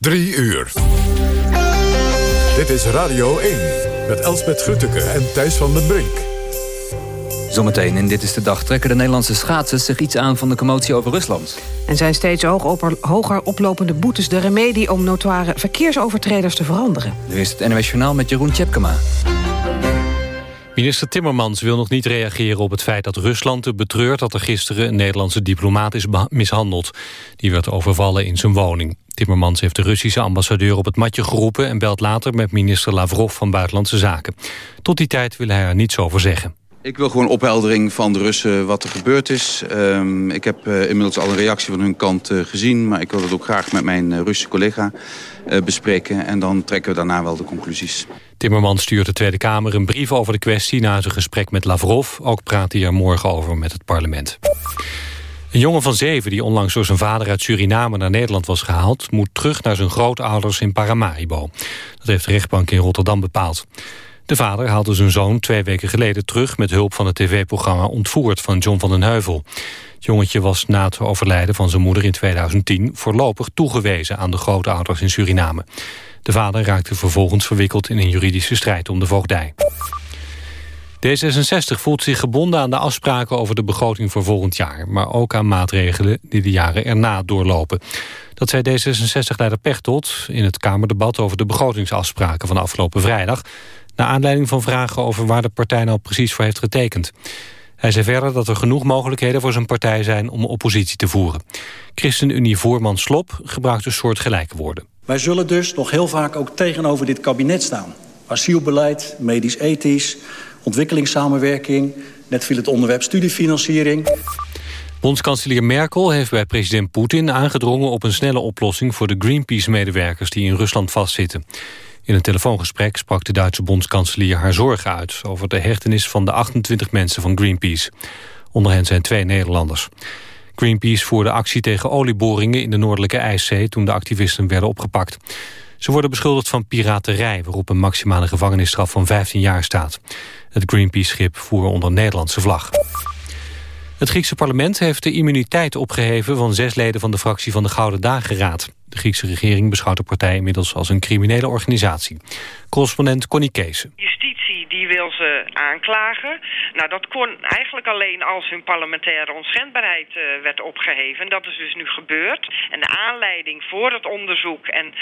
Drie uur. Dit is Radio 1 met Elsbeth Grutteke en Thijs van den Brink. Zometeen in Dit is de Dag trekken de Nederlandse schaatsers zich iets aan van de commotie over Rusland. En zijn steeds hoger oplopende boetes de remedie om notoire verkeersovertreders te veranderen. Nu is het NWS Journaal met Jeroen Tjepkema. Minister Timmermans wil nog niet reageren op het feit dat Rusland er betreurt dat er gisteren een Nederlandse diplomaat is mishandeld. Die werd overvallen in zijn woning. Timmermans heeft de Russische ambassadeur op het matje geroepen en belt later met minister Lavrov van Buitenlandse Zaken. Tot die tijd wil hij er niets over zeggen. Ik wil gewoon opheldering van de Russen wat er gebeurd is. Um, ik heb uh, inmiddels al een reactie van hun kant uh, gezien... maar ik wil het ook graag met mijn uh, Russische collega bespreken... en dan trekken we daarna wel de conclusies. Timmermans stuurt de Tweede Kamer een brief over de kwestie... na zijn gesprek met Lavrov. Ook praat hij er morgen over met het parlement. Een jongen van zeven die onlangs door zijn vader uit Suriname naar Nederland was gehaald... moet terug naar zijn grootouders in Paramaribo. Dat heeft de rechtbank in Rotterdam bepaald. De vader haalde zijn zoon twee weken geleden terug... met hulp van het tv-programma Ontvoerd van John van den Heuvel. Het jongetje was na het overlijden van zijn moeder in 2010... voorlopig toegewezen aan de grootouders in Suriname. De vader raakte vervolgens verwikkeld in een juridische strijd om de voogdij. D66 voelt zich gebonden aan de afspraken over de begroting voor volgend jaar... maar ook aan maatregelen die de jaren erna doorlopen. Dat zei D66-leider Pechtold in het Kamerdebat over de begrotingsafspraken van afgelopen vrijdag... naar aanleiding van vragen over waar de partij nou precies voor heeft getekend. Hij zei verder dat er genoeg mogelijkheden voor zijn partij zijn om oppositie te voeren. ChristenUnie-voorman Slop gebruikt een soort gelijke woorden. Wij zullen dus nog heel vaak ook tegenover dit kabinet staan. Asielbeleid, medisch-ethisch, ontwikkelingssamenwerking... net viel het onderwerp studiefinanciering... Bondskanselier Merkel heeft bij president Poetin aangedrongen op een snelle oplossing voor de Greenpeace-medewerkers die in Rusland vastzitten. In een telefoongesprek sprak de Duitse bondskanselier haar zorgen uit over de hechtenis van de 28 mensen van Greenpeace. Onder hen zijn twee Nederlanders. Greenpeace voerde actie tegen olieboringen in de Noordelijke IJszee toen de activisten werden opgepakt. Ze worden beschuldigd van piraterij, waarop een maximale gevangenisstraf van 15 jaar staat. Het Greenpeace-schip voer onder Nederlandse vlag. Het Griekse parlement heeft de immuniteit opgeheven van zes leden van de fractie van de Gouden Dageraad. De Griekse regering beschouwt de partij inmiddels als een criminele organisatie. Correspondent Connie Kees die wil ze aanklagen. Nou, dat kon eigenlijk alleen als hun parlementaire onschendbaarheid uh, werd opgeheven. Dat is dus nu gebeurd. En de aanleiding voor het onderzoek en uh,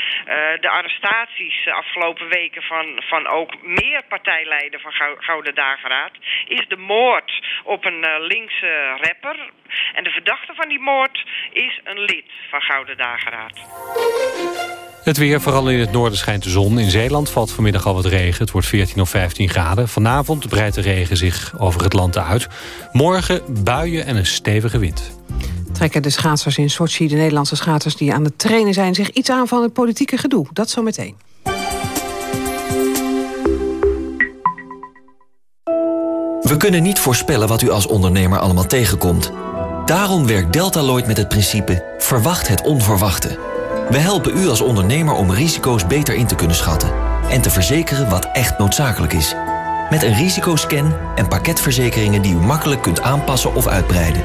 de arrestaties de afgelopen weken van, van ook meer partijleiders van Gouden Dageraad... is de moord op een uh, linkse rapper. En de verdachte van die moord is een lid van Gouden Dageraad. Het weer, vooral in het noorden schijnt de zon. In Zeeland valt vanmiddag al wat regen. Het wordt 14 of 15 graden. Vanavond breidt de regen zich over het land uit. Morgen buien en een stevige wind. Trekken de schaatsers in Sochi, de Nederlandse schaatsers die aan het trainen zijn... zich iets aan van het politieke gedoe? Dat zometeen. We kunnen niet voorspellen wat u als ondernemer allemaal tegenkomt. Daarom werkt Deltaloid met het principe... verwacht het onverwachte... We helpen u als ondernemer om risico's beter in te kunnen schatten en te verzekeren wat echt noodzakelijk is. Met een risicoscan en pakketverzekeringen die u makkelijk kunt aanpassen of uitbreiden.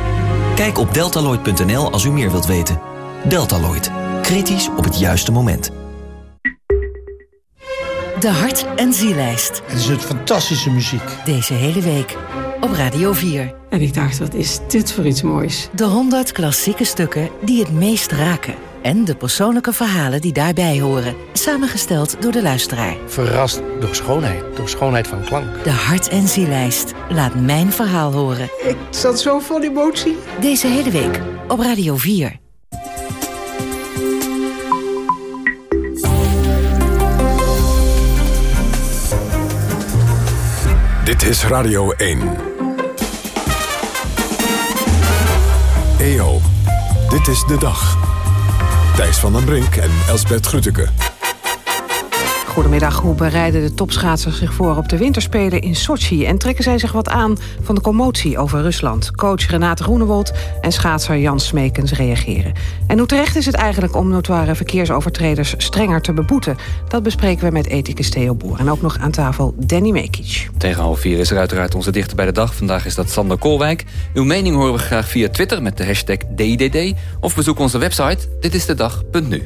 Kijk op deltaloid.nl als u meer wilt weten. Deltaloid. Kritisch op het juiste moment. De Hart- en Zielijst. Het is een fantastische muziek. Deze hele week op Radio 4. En ik dacht, wat is dit voor iets moois? De 100 klassieke stukken die het meest raken en de persoonlijke verhalen die daarbij horen. Samengesteld door de luisteraar. Verrast door schoonheid, door schoonheid van klank. De hart- en zielijst. Laat mijn verhaal horen. Ik zat zo vol emotie. Deze hele week op Radio 4. Dit is Radio 1. EO, dit is de dag. Thijs van den Brink en Elsbert Grütke. Goedemiddag, hoe bereiden de topschaatsers zich voor op de winterspelen in Sochi... en trekken zij zich wat aan van de commotie over Rusland? Coach Renate Groenewold en schaatser Jan Smekens reageren. En hoe terecht is het eigenlijk om notoire verkeersovertreders strenger te beboeten? Dat bespreken we met ethicus Theo Boer. En ook nog aan tafel Danny Mekic. Tegen half vier is er uiteraard onze dichter bij de dag. Vandaag is dat Sander Koolwijk. Uw mening horen we graag via Twitter met de hashtag DDD... of bezoek onze website ditistedag.nu.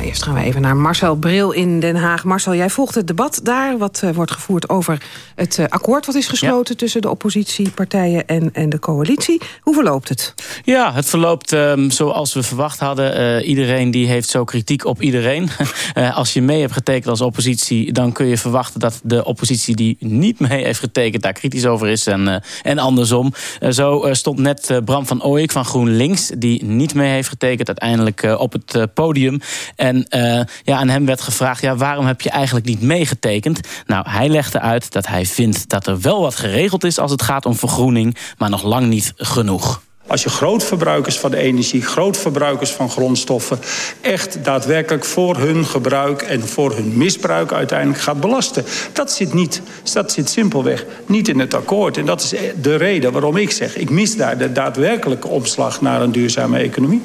Eerst gaan we even naar Marcel Bril in Den Haag. Marcel, jij volgt het debat daar. Wat uh, wordt gevoerd over het uh, akkoord wat is gesloten... Ja. tussen de oppositiepartijen en, en de coalitie. Hoe verloopt het? Ja, het verloopt um, zoals we verwacht hadden. Uh, iedereen die heeft zo kritiek op iedereen. als je mee hebt getekend als oppositie... dan kun je verwachten dat de oppositie die niet mee heeft getekend... daar kritisch over is en, en andersom. zo stond net Bram van Ooyek van GroenLinks... die niet mee heeft getekend uiteindelijk op het podium... En uh, ja, aan hem werd gevraagd, ja, waarom heb je eigenlijk niet meegetekend? Nou, hij legde uit dat hij vindt dat er wel wat geregeld is... als het gaat om vergroening, maar nog lang niet genoeg. Als je grootverbruikers van energie, grootverbruikers van grondstoffen... echt daadwerkelijk voor hun gebruik en voor hun misbruik uiteindelijk gaat belasten. Dat zit, niet, dat zit simpelweg niet in het akkoord. En dat is de reden waarom ik zeg... ik mis daar de daadwerkelijke omslag naar een duurzame economie.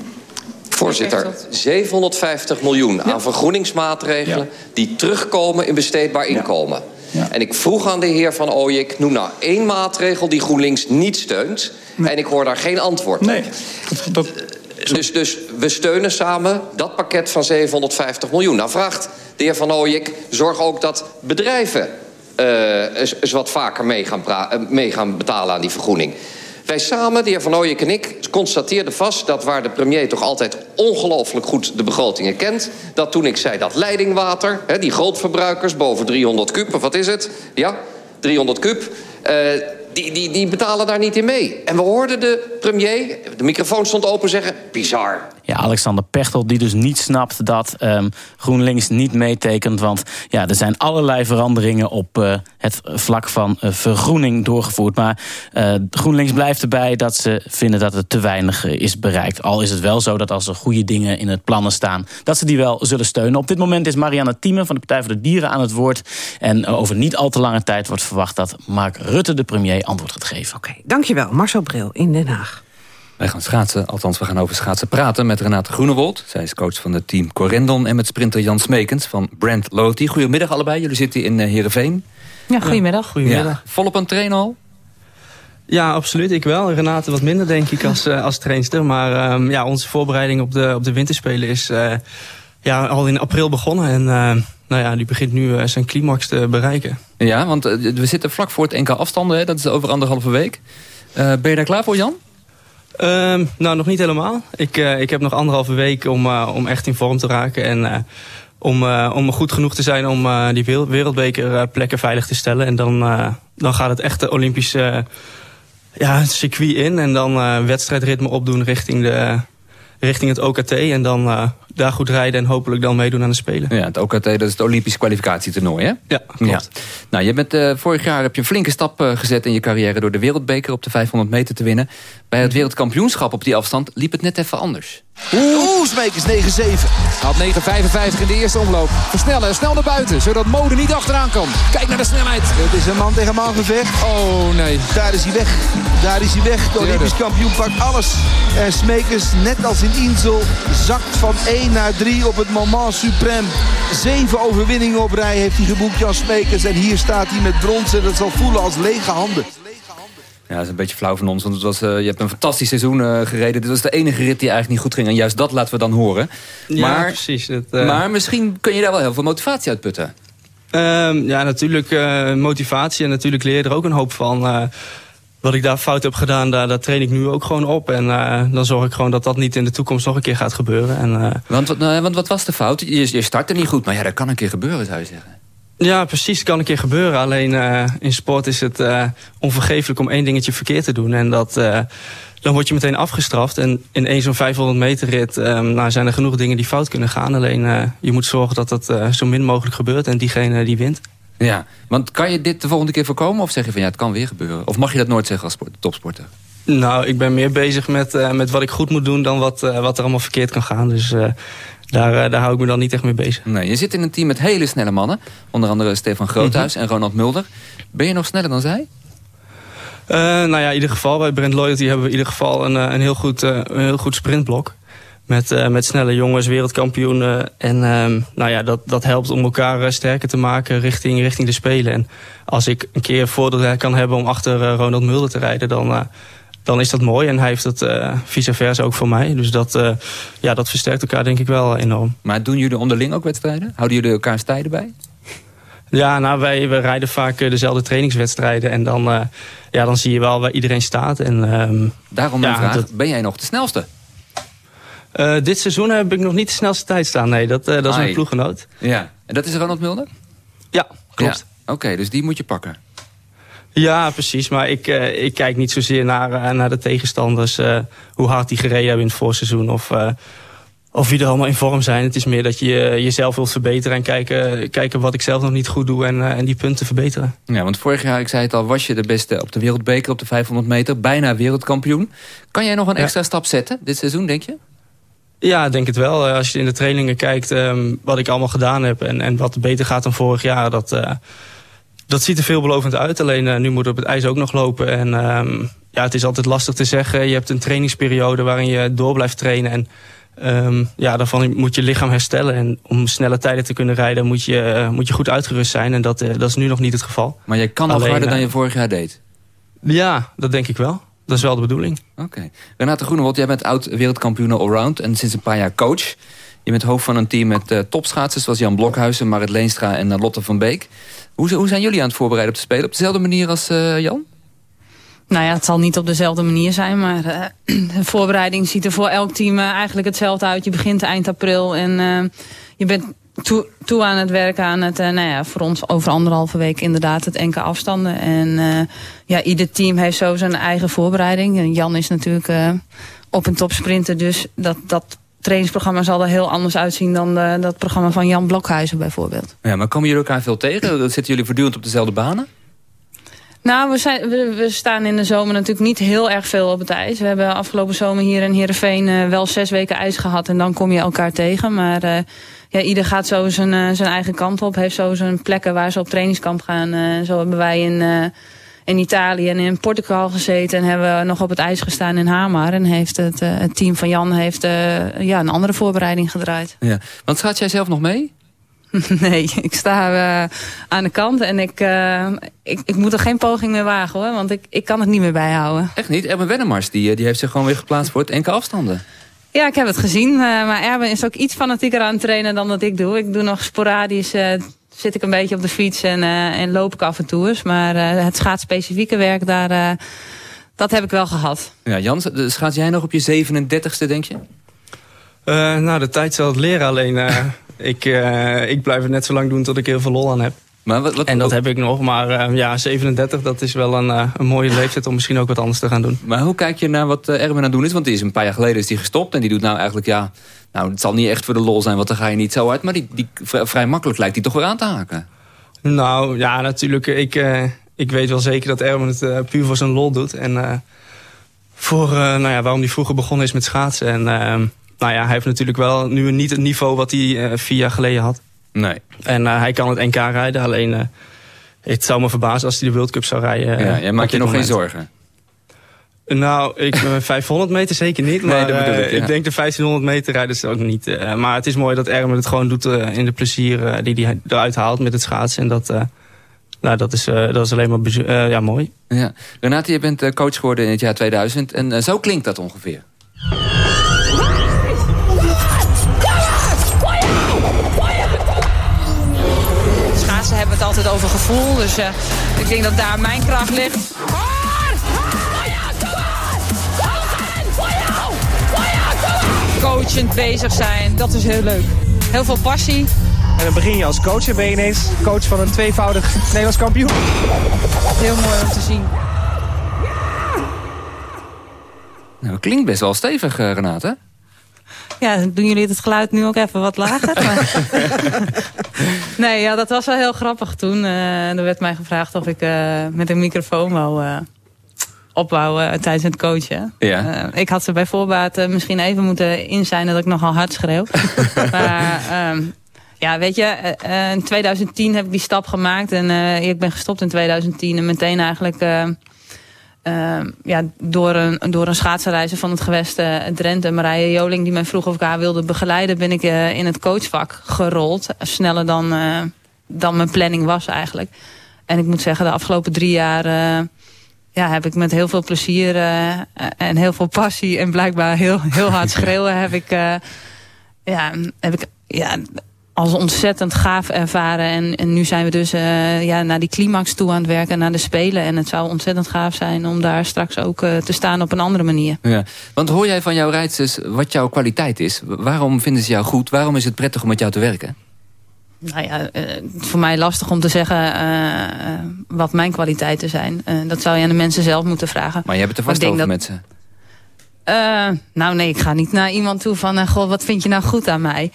Voorzitter, 750 miljoen aan vergroeningsmaatregelen... die terugkomen in besteedbaar inkomen. Ja. En ik vroeg aan de heer Van Ooyek... noem nou één maatregel die GroenLinks niet steunt... en ik hoor daar geen antwoord nee. op. Dat, dus, dus we steunen samen dat pakket van 750 miljoen. Nou vraagt de heer Van Ooyek... zorg ook dat bedrijven uh, eens wat vaker mee gaan, mee gaan betalen aan die vergroening. Wij samen, de heer Van Ooyek en ik, constateerden vast... dat waar de premier toch altijd ongelooflijk goed de begrotingen kent... dat toen ik zei dat leidingwater, hè, die grootverbruikers... boven 300 kub, of wat is het? Ja, 300 kub... Uh, die, die, die betalen daar niet in mee. En we hoorden de premier, de microfoon stond open, zeggen... bizar. Ja, Alexander Pechtel die dus niet snapt dat um, GroenLinks niet meetekent. Want ja, er zijn allerlei veranderingen op uh, het vlak van uh, vergroening doorgevoerd. Maar uh, GroenLinks blijft erbij dat ze vinden dat het te weinig is bereikt. Al is het wel zo dat als er goede dingen in het plannen staan... dat ze die wel zullen steunen. Op dit moment is Marianne Thieme van de Partij voor de Dieren aan het woord. En over niet al te lange tijd wordt verwacht dat Mark Rutte, de premier, antwoord gaat geven. Oké, okay, dankjewel. Marcel Bril in Den Haag. Wij gaan schaatsen, althans we gaan over schaatsen praten met Renate Groenewold. Zij is coach van het team Corendon en met sprinter Jan Smekens van Brand Loyalty. Goedemiddag allebei, jullie zitten in Heerenveen. Ja, goedemiddag. Ja, goedemiddag. Ja, volop aan het trainen al? Ja, absoluut. Ik wel. Renate wat minder, denk ik, als, uh, als trainster. Maar um, ja, onze voorbereiding op de, op de winterspelen is uh, ja, al in april begonnen. En uh, nou ja, die begint nu zijn climax te bereiken. Ja, want we zitten vlak voor het NK afstanden. Hè? Dat is over anderhalve week. ben je daar klaar voor, Jan? Um, nou, nog niet helemaal. Ik, uh, ik heb nog anderhalve week om, uh, om echt in vorm te raken. En uh, om, om goed genoeg te zijn om die wereldbeker plekken veilig te stellen. En dan, dan gaat het echte Olympische ja, circuit in. En dan wedstrijdritme opdoen richting, de, richting het OKT. En dan daar goed rijden en hopelijk dan meedoen aan de Spelen. Ja, het OKT, dat is het Olympisch kwalificatietoernooi, hè? Ja, klopt. Ja. Nou, je bent, uh, vorig jaar heb je een flinke stap uh, gezet in je carrière... door de wereldbeker op de 500 meter te winnen. Bij het wereldkampioenschap op die afstand liep het net even anders. Oeh, Smekers 9-7. Had 9-55 in de eerste omloop. Versnellen, snel naar buiten, zodat Mode niet achteraan kan. Kijk naar de snelheid. Het is een man tegen man gevecht. Oh, nee. Daar is hij weg. Daar is hij weg. De Olympisch kampioen pakt alles. En Smekers, net als in Insel, zakt van 1 naar 3 op het moment suprem. Zeven overwinningen op rij heeft hij geboekt, Jan Smekers. En hier staat hij met brons en dat zal voelen als lege handen. Ja, dat is een beetje flauw van ons. Want het was, uh, je hebt een fantastisch seizoen uh, gereden. Dit was de enige rit die eigenlijk niet goed ging. En juist dat laten we dan horen. Ja, maar, precies. Dat, uh... Maar misschien kun je daar wel heel veel motivatie uit putten. Um, ja, natuurlijk motivatie. En natuurlijk leer je er ook een hoop van. wat ik daar fout heb gedaan, daar, daar train ik nu ook gewoon op. En dan zorg ik gewoon dat dat niet in de toekomst nog een keer gaat gebeuren. En, want, wat, nou, want wat was de fout? Je, je startte niet goed, maar ja, dat kan een keer gebeuren, zou je zeggen. Ja, precies. Kan een keer gebeuren. Alleen uh, in sport is het uh, onvergeeflijk om één dingetje verkeerd te doen. En dat, uh, dan word je meteen afgestraft. En in één zo'n 500 meter rit um, nou, zijn er genoeg dingen die fout kunnen gaan. Alleen je moet zorgen dat dat zo min mogelijk gebeurt en diegene die wint. Ja, want kan je dit de volgende keer voorkomen? Of zeg je van ja, het kan weer gebeuren? Of mag je dat nooit zeggen als sport, topsporter? Nou, ik ben meer bezig met, met wat ik goed moet doen dan wat, wat er allemaal verkeerd kan gaan. Dus daar, daar hou ik me dan niet echt mee bezig. Nee, je zit in een team met hele snelle mannen. Onder andere Stefan Groothuis en Ronald Mulder. Ben je nog sneller dan zij? Uh, nou ja, in ieder geval bij Brand Loyalty hebben we in ieder geval een, een, heel, goed, uh, een heel goed sprintblok. Met, uh, met snelle jongens, wereldkampioenen. En uh, nou ja, dat, dat helpt om elkaar sterker te maken richting, richting de Spelen. En als ik een keer voordeel kan hebben om achter Ronald Mulder te rijden... dan, dan is dat mooi. En hij heeft dat uh, vice versa ook voor mij. Dus dat, uh, ja, dat versterkt elkaar denk ik wel enorm. Maar doen jullie onderling ook wedstrijden? Houden jullie elkaars tijden bij? Ja, nou, wij, wij rijden vaak dezelfde trainingswedstrijden. En dan, uh, ja, dan zie je wel waar iedereen staat. En, um, Daarom mijn ja, vraag, dat... ben jij nog de snelste? Dit seizoen heb ik nog niet de snelste tijd staan. Nee, dat, dat is een ploeggenoot. Ja, en dat is Ronald Mulder? Ja, klopt. Ja. Oké, okay, dus die moet je pakken. Ja, precies. Maar ik, uh, ik kijk niet zozeer naar, naar de tegenstanders. hoe hard die gereden hebben in het voorseizoen. Of, of wie er allemaal in vorm zijn. Het is meer dat je jezelf wilt verbeteren. En kijken, kijken wat ik zelf nog niet goed doe. En, en die punten verbeteren. Ja, want vorig jaar, ik zei het al, was je de beste op de wereldbeker op de 500 meter. Bijna wereldkampioen. Kan jij nog een extra ja. stap zetten dit seizoen, denk je? Ja, denk het wel. Als je in de trainingen kijkt um, wat ik allemaal gedaan heb... en, en wat beter gaat dan vorig jaar... dat, dat ziet er veelbelovend uit. Alleen uh, nu moet op het ijs ook nog lopen. En um, ja, het is altijd lastig te zeggen. Je hebt een trainingsperiode waarin je door blijft trainen... en um, ja, daarvan moet je lichaam herstellen. En om snelle tijden te kunnen rijden moet je, uh, moet je goed uitgerust zijn. En dat, uh, dat is nu nog niet het geval. Maar jij kan nog harder dan je vorig jaar deed? Ja, dat denk ik wel. Dat is wel de bedoeling. Oké. Okay. Renate Groenewold, jij bent oud wereldkampioen allround en sinds een paar jaar coach. Je bent hoofd van een team met uh, topschaatsers zoals Jan Blokhuizen, Marit Leenstra en uh, Lotte van Beek. Hoe, hoe, zijn jullie aan het voorbereiden op te spelen? Op dezelfde manier als uh, Jan? Nou ja, het zal niet op dezelfde manier zijn, maar de voorbereiding ziet er voor elk team eigenlijk hetzelfde uit. Je begint eind april en je bent toe, toe aan het werken aan het, nou ja, voor ons over anderhalve week inderdaad het enkele afstanden. En ja, ieder team heeft zo zijn eigen voorbereiding. En Jan is natuurlijk op een topsprinter, dus dat, dat trainingsprogramma zal er heel anders uitzien dan de, dat programma van Jan Blokhuizen bijvoorbeeld. Ja, maar komen jullie elkaar veel tegen? Zitten jullie voortdurend op dezelfde banen? Nou, we, zijn, we, we, staan in de zomer natuurlijk niet heel erg veel op het ijs. We hebben afgelopen zomer hier in Heerenveen uh, wel zes weken ijs gehad. En dan kom je elkaar tegen. Maar uh, ja, ieder gaat zo zijn, uh, zijn eigen kant op. Heeft zo zijn plekken waar ze op trainingskamp gaan. zo hebben wij in, in Italië en in Portugal gezeten. En hebben we nog op het ijs gestaan in Hamar. En heeft het, het team van Jan heeft, ja, een andere voorbereiding gedraaid. Ja. Want gaat jij zelf nog mee? Nee, ik sta uh, aan de kant en ik, uh, ik, ik moet er geen poging meer wagen hoor, want ik, ik kan het niet meer bijhouden. Echt niet? Erben Wennemars die, die heeft zich gewoon weer geplaatst voor het enkele afstanden. Ja, ik heb het gezien, uh, maar Erben is ook iets fanatieker aan het trainen dan dat ik doe. Ik doe nog sporadisch, zit ik een beetje op de fiets en, en loop ik af en toe eens. Maar het schaatsspecifieke werk, daar, dat heb ik wel gehad. Ja, Jan, schaats jij nog op je 37ste denk je? nou, de tijd zal het leren, alleen ik, uh, ik blijf het net zo lang doen tot ik heel veel lol aan heb. Maar wat, wat, en dat heb ik nog, maar uh, ja, 37, dat is wel een, uh, een mooie leeftijd om misschien ook wat anders te gaan doen. Maar hoe kijk je naar wat Erwin aan het doen is? Want die is een paar jaar geleden is die gestopt en die doet nou eigenlijk, ja... Nou, het zal niet echt voor de lol zijn, want dan ga je niet zo uit. Maar die, die, vrij makkelijk lijkt die toch weer aan te haken. Nou, ja, natuurlijk. Ik, ik weet wel zeker dat Erwin het puur voor zijn lol doet. En voor, nou ja, waarom hij vroeger begonnen is met schaatsen. En nou ja, hij heeft natuurlijk wel nu niet het niveau wat hij vier jaar geleden had. Nee. En hij kan het NK rijden, alleen het zou me verbazen als hij de World Cup zou rijden. ja, jij maakt je nog moment. geen zorgen? Nou, ik, 500 meter zeker niet. Maar nee, ik, ja. ik, denk de 1500 meter rijden ze ook niet. maar het is mooi dat Ermen het gewoon doet in de plezier die hij eruit haalt met het schaatsen. En dat, nou, dat, is, dat is alleen maar ja, mooi. Ja. Renate, je bent coach geworden in het jaar 2000. En zo klinkt dat ongeveer. hebben het altijd over gevoel. Dus uh, ik denk dat daar mijn kracht ligt. Coachend bezig zijn, dat is heel leuk. Heel veel passie. En dan begin je als coach en ben je ineens coach van een tweevoudig Nederlands kampioen. Heel mooi om te zien. Nou, klinkt best wel stevig, uh, Renate. Ja, doen jullie het geluid nu ook even wat lager? nee, ja, dat was wel heel grappig toen. Uh, er werd mij gevraagd of ik uh, met een microfoon wou uh, opbouwen tijdens het coachen. Ja. ik had ze bij voorbaat misschien even moeten inzijn dat ik nogal hard schreeuw. maar um, ja, weet je, in 2010 heb ik die stap gemaakt. En ik ben gestopt in 2010 en meteen eigenlijk uh, ja, door, een, door een schaatsenreizen van het gewest Drenthe. Marije Joling die mij vroeg of ik haar wilde begeleiden... ben ik in het coachvak gerold. Sneller dan, dan mijn planning was eigenlijk. En ik moet zeggen, de afgelopen drie jaar ja, heb ik met heel veel plezier en heel veel passie... en blijkbaar heel, heel hard schreeuwen heb ik... ja, heb ik ja, als ontzettend gaaf ervaren. En, en nu zijn we dus uh, ja, naar die climax toe aan het werken, naar de Spelen. En het zou ontzettend gaaf zijn om daar straks ook te staan op een andere manier. Ja, want hoor jij van jouw rijders wat jouw kwaliteit is? Waarom vinden ze jou goed? Waarom is het prettig om met jou te werken? Nou ja, uh, voor mij lastig om te zeggen wat mijn kwaliteiten zijn. dat zou je aan de mensen zelf moeten vragen. Maar je hebt het er vast over dat... met ze. nou nee, ik ga niet naar iemand toe van... goh, wat vind je nou goed aan mij?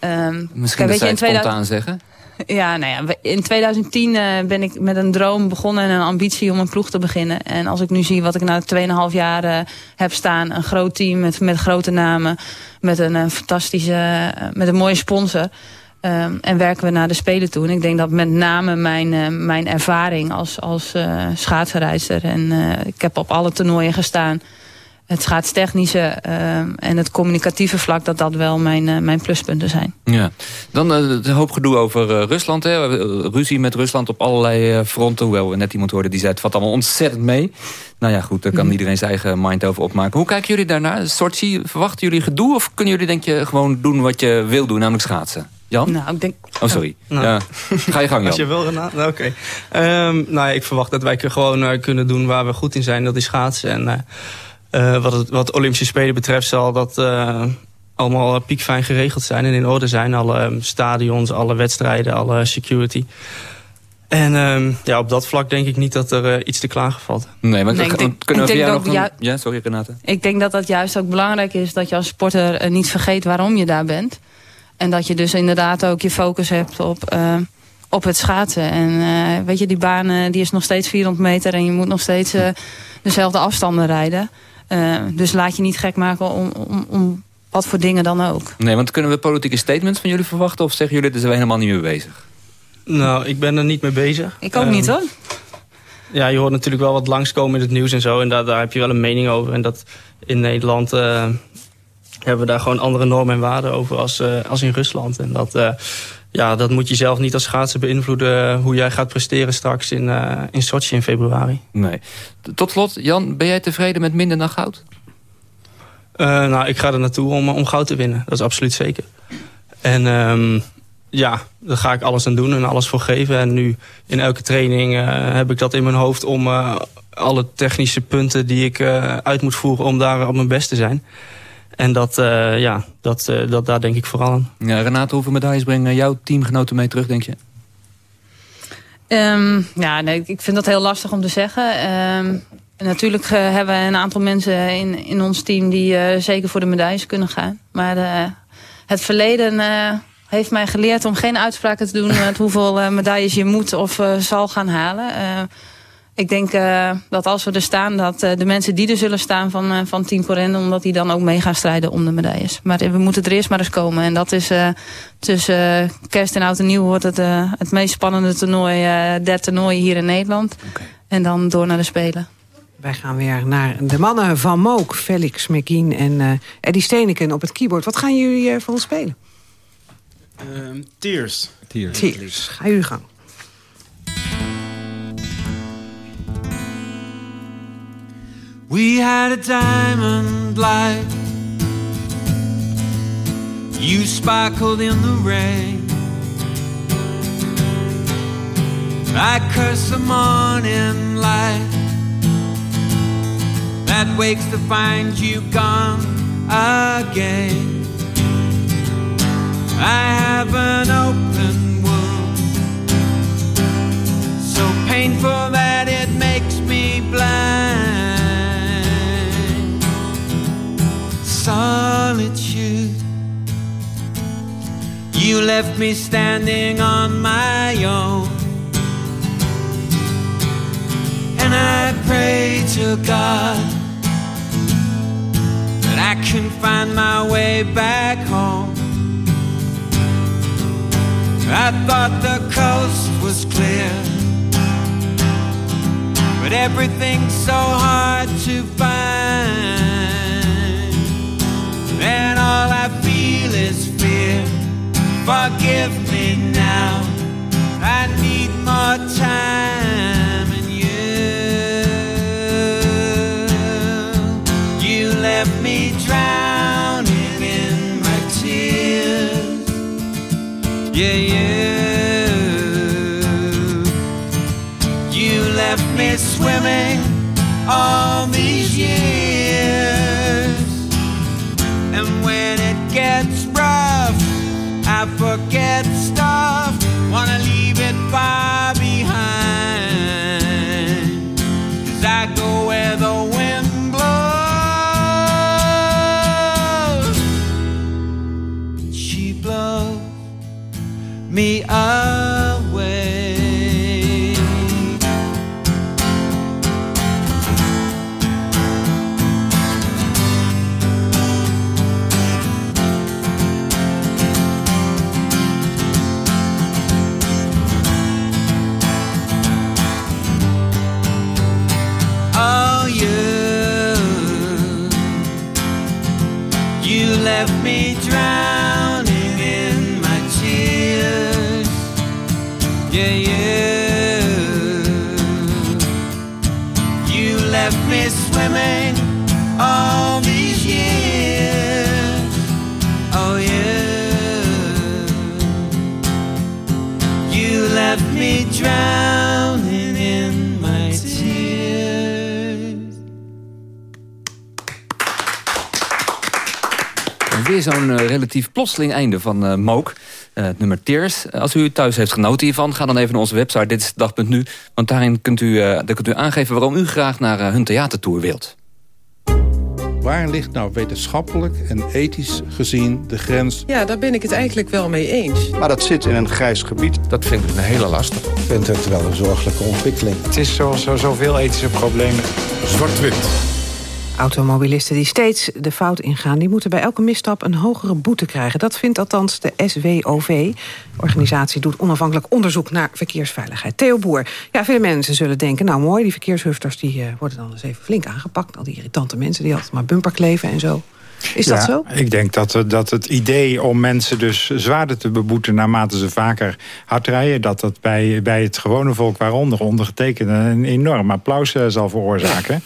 Um, Misschien kijk, in 2000... spontaan zeggen? Ja, nou ja, in 2010 uh, ben ik met een droom begonnen en een ambitie om een ploeg te beginnen. En als ik nu zie wat ik na 2,5 jaar heb staan, een groot team met, met grote namen, met een fantastische, met een mooie sponsor. Um, en werken we naar de Spelen toe. En ik denk dat met name mijn, mijn ervaring als, als schaatsenrijster. En ik heb op alle toernooien gestaan het schaatstechnische uh, en het communicatieve vlak... dat dat wel mijn, uh, mijn pluspunten zijn. Ja. Dan uh, de hoop gedoe over Rusland. Hè. Ruzie met Rusland op allerlei fronten. Hoewel we net iemand hoorden die zei... het valt allemaal ontzettend mee. Nou ja, goed, daar kan mm. iedereen zijn eigen mind over opmaken. Hoe kijken jullie daarnaar? Sochi, verwachten jullie gedoe? Of kunnen jullie denk je gewoon doen wat je wil doen, namelijk schaatsen? Jan? Nou, ik denk... Oh, sorry. Nou. Ja. Ga je gang, Jan. Als je wil, Renat. Nou, oké. Okay. Um, nou ja, ik verwacht dat wij gewoon kunnen doen waar we goed in zijn. Dat is schaatsen. En uh, wat, het, wat Olympische Spelen betreft zal dat uh, allemaal piekfijn geregeld zijn en in orde zijn. Alle um, stadions, alle wedstrijden, alle security. En um, ja, op dat vlak denk ik niet dat er uh, iets te klagen valt. Nee, maar nee, ik denk, kunnen we nog een... Ja, sorry Renate. Ik denk dat dat juist ook belangrijk is dat je als sporter niet vergeet waarom je daar bent. En dat je dus inderdaad ook je focus hebt op, op het schaatsen. En weet je, die baan die is nog steeds 400 meter en je moet nog steeds dezelfde afstanden rijden. Uh, dus laat je niet gek maken om, om, om wat voor dingen dan ook. Nee, want kunnen we politieke statements van jullie verwachten... of zeggen jullie, dat zijn we helemaal niet mee bezig? Nou, ik ben er niet mee bezig. Ik ook niet, hoor. Ja, je hoort natuurlijk wel wat langskomen in het nieuws en zo. En daar, daar heb je wel een mening over. En dat in Nederland uh, hebben we daar gewoon andere normen en waarden over als, uh, als in Rusland. En dat, uh, ja, dat moet je zelf niet als schaatser beïnvloeden... hoe jij gaat presteren straks in, in Sochi in februari. Nee. Tot slot, Jan, ben jij tevreden met minder dan goud? Uh, nou, ik ga er naartoe om, om goud te winnen. Dat is absoluut zeker. En um, ja, daar ga ik alles aan doen en alles voor geven. En nu in elke training uh, heb ik dat in mijn hoofd... om alle technische punten die ik uit moet voeren... om daar op mijn best te zijn. En dat, uh, ja, dat, uh, dat, daar denk ik vooral aan. Ja, Renate, hoeveel medailles brengen jouw teamgenoten mee terug, denk je? Um, ja, nee, ik vind dat heel lastig om te zeggen. Um, natuurlijk uh, hebben we een aantal mensen in, in ons team... die zeker voor de medailles kunnen gaan. Maar het verleden heeft mij geleerd om geen uitspraken te doen... met hoeveel medailles je moet of zal gaan halen ik denk uh, dat als we er staan, dat uh, de mensen die er zullen staan van, uh, van Team Correndon... dat die dan ook mee gaan strijden om de medailles. Maar we moeten er eerst maar eens komen. En dat is tussen kerst en oud en nieuw wordt het het meest spannende toernooi... der toernooien hier in Nederland. Okay. En dan door naar de Spelen. Wij gaan weer naar de mannen van Mook, Felix McKean en Eddie Steeneken op het keyboard. Wat gaan jullie voor ons spelen? Ehm, tears. Tears. Tears. Ga jullie gang. We had a diamond light. You sparkled in the rain. I curse the morning light that wakes to find you gone again. I have an open wound, so painful that it makes me blind. Solitude. You left me standing on my own. And I pray to God that I can find my way back home. I thought the coast was clear, but everything's so hard to find and all I feel is fear. Forgive me now, I need more time in you. You left me drowning in my tears. Yeah, you. You left me swimming on the I forget stuff. Wanna zo'n eh, relatief plotseling einde van eh Mook. Eh, het nummer Tears. Als u thuis heeft genoten hiervan, ga dan even naar onze website. Dit is dag.nu. Want daarin kunt u, eh, daar kunt u aangeven waarom u graag naar hun theatertour wilt. Waar ligt nou wetenschappelijk en ethisch gezien de grens? Ja, daar ben ik het eigenlijk wel mee eens. Maar dat zit in een grijs gebied. Dat vind ik een hele lastig. Ik vind het wel een zorgelijke ontwikkeling. Het is zo, zo, zoveel ethische problemen. Zwart-wit. Automobilisten die steeds de fout ingaan... die moeten bij elke misstap een hogere boete krijgen. Dat vindt althans de SWOV. De organisatie doet onafhankelijk onderzoek naar verkeersveiligheid. Theo Boer, ja, veel mensen zullen denken... nou mooi, die verkeershufters die, eh, worden dan eens even flink aangepakt. Al die irritante mensen die altijd maar bumper kleven en zo. Is dat zo? Ik denk dat, eh, dat het idee om mensen dus zwaarder te beboeten... naarmate ze vaker hard rijden... dat dat bij, bij het gewone volk, waaronder ondergetekende... een enorm applaus eh, zal veroorzaken.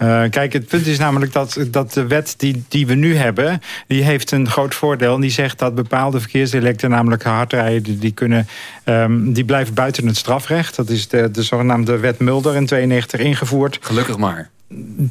Eh, kijk, het punt is namelijk dat, dat de wet die, die we nu hebben... die heeft een groot voordeel. En die zegt dat bepaalde verkeersdelicten, namelijk hardrijden... die, kunnen, ehm, die blijven buiten het strafrecht. Dat is de, de zogenaamde wet Mulder in 92 ingevoerd. Gelukkig maar.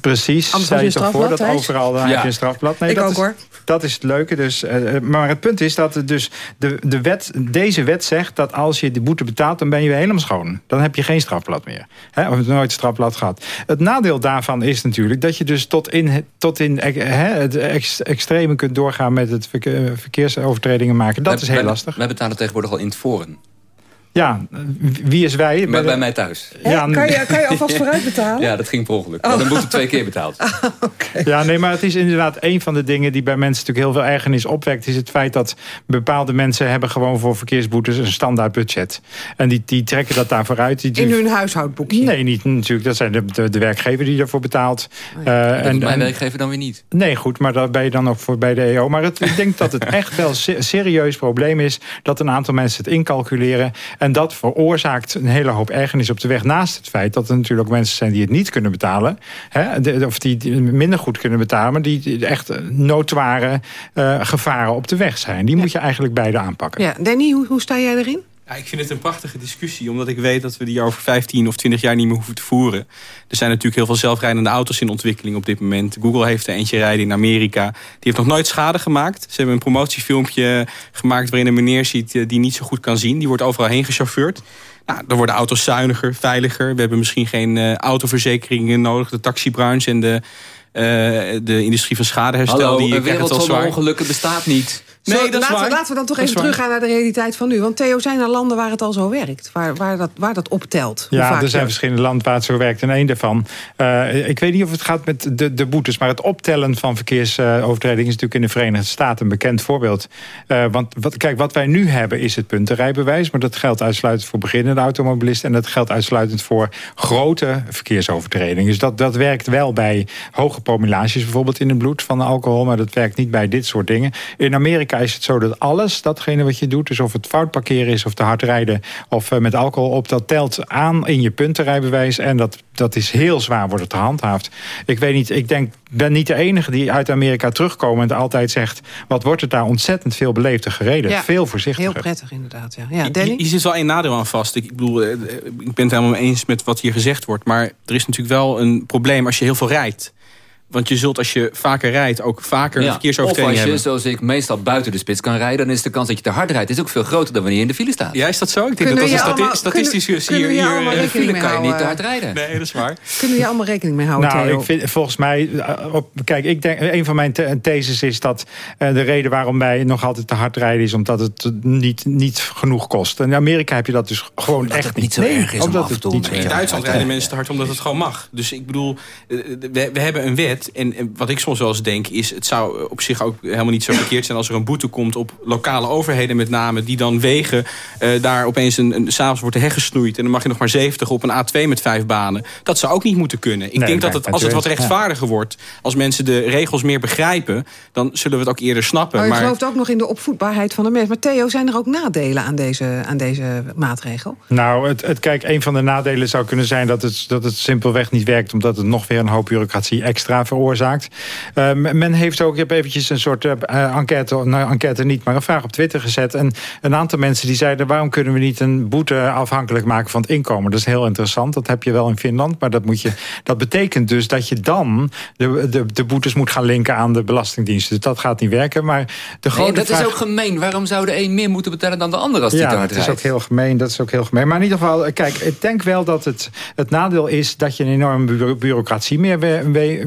Precies, zei had je toch voor dat overal dan Ja. heb je een strafblad. Nee, Ik dat ook, is, hoor. Dat is het leuke. Dus, eh, maar het punt is dat dus de, de wet, deze wet zegt dat als je de boete betaalt, dan ben je weer helemaal schoon. Dan heb je geen strafblad meer. Hè, of nooit een strafblad gehad. Het nadeel daarvan is natuurlijk dat je dus tot in, het- tot in eh, hè, het ex, extreme kunt doorgaan met het verke- verkeersovertredingen maken. Dat Wij- is heel wij- lastig. Wij betalen tegenwoordig al in het foren. Ja, wie is wij? Bij, bij mij thuis. Ja, Kan je, kan je alvast vooruit betalen? Ja, dat ging per ongeluk. Maar Dan moet het twee keer betaald. Ja, nee, maar het is inderdaad een van de dingen die bij mensen natuurlijk heel veel ergernis opwekt. Is het feit dat bepaalde mensen hebben gewoon voor verkeersboetes een standaard budget. En die, die trekken dat daarvoor uit. Die, In hun huishoudboekje? Nee, niet natuurlijk. Dat zijn de, de, de werkgever die ervoor betaalt. Eh, Dat doet mijn en- werkgever dan weer niet. Nee, goed, maar daar ben je dan ook voor bij de EO. Maar het, ik denk dat het echt wel een serieus probleem is... dat een aantal mensen het incalculeren. En dat veroorzaakt een hele hoop ergernis op de weg. Naast het feit dat er natuurlijk ook mensen zijn die het niet kunnen betalen. Hè, of die minder goed kunnen betalen... maar die echt noodware eh, gevaren op de weg zijn. Die moet je eigenlijk beide aanpakken. Ja, Danny, hoe, hoe sta jij erin? Ja, ik vind het een prachtige discussie, omdat ik weet dat we die over 15 of 20 jaar niet meer hoeven te voeren. Er zijn natuurlijk heel veel zelfrijdende auto's in ontwikkeling op dit moment. Google heeft er eentje rijden in Amerika. Die heeft nog nooit schade gemaakt. Ze hebben een promotiefilmpje gemaakt waarin een meneer ziet eh, die niet zo goed kan zien. Die wordt overal heen gechauffeurd. Nou, dan worden auto's zuiniger, veiliger. We hebben misschien geen eh, autoverzekeringen nodig. De taxibranche en de, eh, de industrie van schadeherstel. Hallo, die een wereld zonder zwaar. ongelukken bestaat niet. Nee, Zo, dat is laten, we- waar. laten we dan toch Dat even teruggaan naar de realiteit van nu. Want Theo, zijn er landen waar het al zo werkt? Waar, waar, dat, waar dat optelt? Hoe Ja, vaak er zijn je- verschillende landen waar het zo werkt. En één daarvan, eh, ik weet niet of het gaat met de, de boetes... maar het optellen van verkeersovertredingen... is natuurlijk in de Verenigde Staten een bekend voorbeeld. Eh, want wat, kijk, wat wij nu hebben is het puntenrijbewijs... maar dat geldt uitsluitend voor beginnende automobilisten... en dat geldt uitsluitend voor grote verkeersovertredingen. Dus dat, dat werkt wel bij hoge promulages bijvoorbeeld in het bloed van alcohol... maar dat werkt niet bij dit soort dingen. In Amerika is het zo dat alles, datgene wat je doet... dus of het fout parkeren is of te hard rijden... of met alcohol op, dat telt aan in je puntenrijbewijs. En dat, dat is heel zwaar, wordt het gehandhaafd. Ik weet niet, ik denk, ben niet de enige die uit Amerika terugkomt... en altijd zegt, wat wordt het daar ontzettend veel beleefder gereden. veel voorzichtiger. Heel prettig inderdaad, ja. ja Danny? Hier zit wel een nadeel aan vast. Ik, bedoel, ik ben het helemaal eens met wat hier gezegd wordt. Maar er is natuurlijk wel een probleem als je heel veel rijdt. Want je zult als je vaker rijdt ook vaker ja. verkeersovertredingen hebben. Of als je, zoals ik, meestal buiten de spits kan rijden... dan is de kans dat je te hard rijdt is ook veel groter dan wanneer je in de file staat. Ja, is dat zo? Ik denk dat dat is stati statistisch kunnen, hier... hier in de file kan je niet te hard rijden. Nee, dat is waar. Kunnen we hier allemaal rekening mee houden, Nou, Theo? ik vind, volgens mij... Op, kijk, ik denk, een van mijn theses is dat uh, de reden waarom wij nog altijd te hard rijden... is omdat het niet, niet genoeg kost. In Amerika heb je dat dus gewoon omdat echt het niet zo nee, erg is om af en toe... In Duitsland rijden mensen te hard omdat het gewoon mag. Dus ik bedoel, we, we hebben een wet... en wat ik soms wel eens denk is... het zou op zich ook helemaal niet zo verkeerd zijn... als er een boete komt op lokale overheden met name... die dan wegen, uh, daar opeens een, een s'avonds wordt de heg gesnoeid... en dan mag je nog maar 70 op een A2 met vijf banen. Dat zou ook niet moeten kunnen. Ik nee, denk dat het, als het wat rechtvaardiger ja. wordt... als mensen de regels meer begrijpen... dan zullen we het ook eerder snappen. Maar je maar... gelooft ook nog in de opvoedbaarheid van de mens. Maar Theo, zijn er ook nadelen aan deze, aan deze maatregel? Nou, het, het, kijk, een van de nadelen zou kunnen zijn... Dat het, dat het simpelweg niet werkt... omdat het nog weer een hoop bureaucratie extra veroorzaakt. Uh, men heeft ook, ik heb eventjes een soort uh, enquête, nou enquête niet, maar een vraag op Twitter gezet. En een aantal mensen die zeiden, waarom kunnen we niet een boete afhankelijk maken van het inkomen? Dat is heel interessant, dat heb je wel in Finland. Maar dat, moet je, dat betekent dus dat je dan de, de, de boetes moet gaan linken aan de belastingdiensten. Dus dat gaat niet werken. Maar de grote nee, dat vraag... is ook gemeen. Waarom zou de een meer moeten betalen dan de ander als die ja, te hard dat is ook heel gemeen. Dat is ook heel gemeen. Maar in ieder geval, kijk, ik denk wel dat het, het nadeel is dat je een enorme bureaucratie meer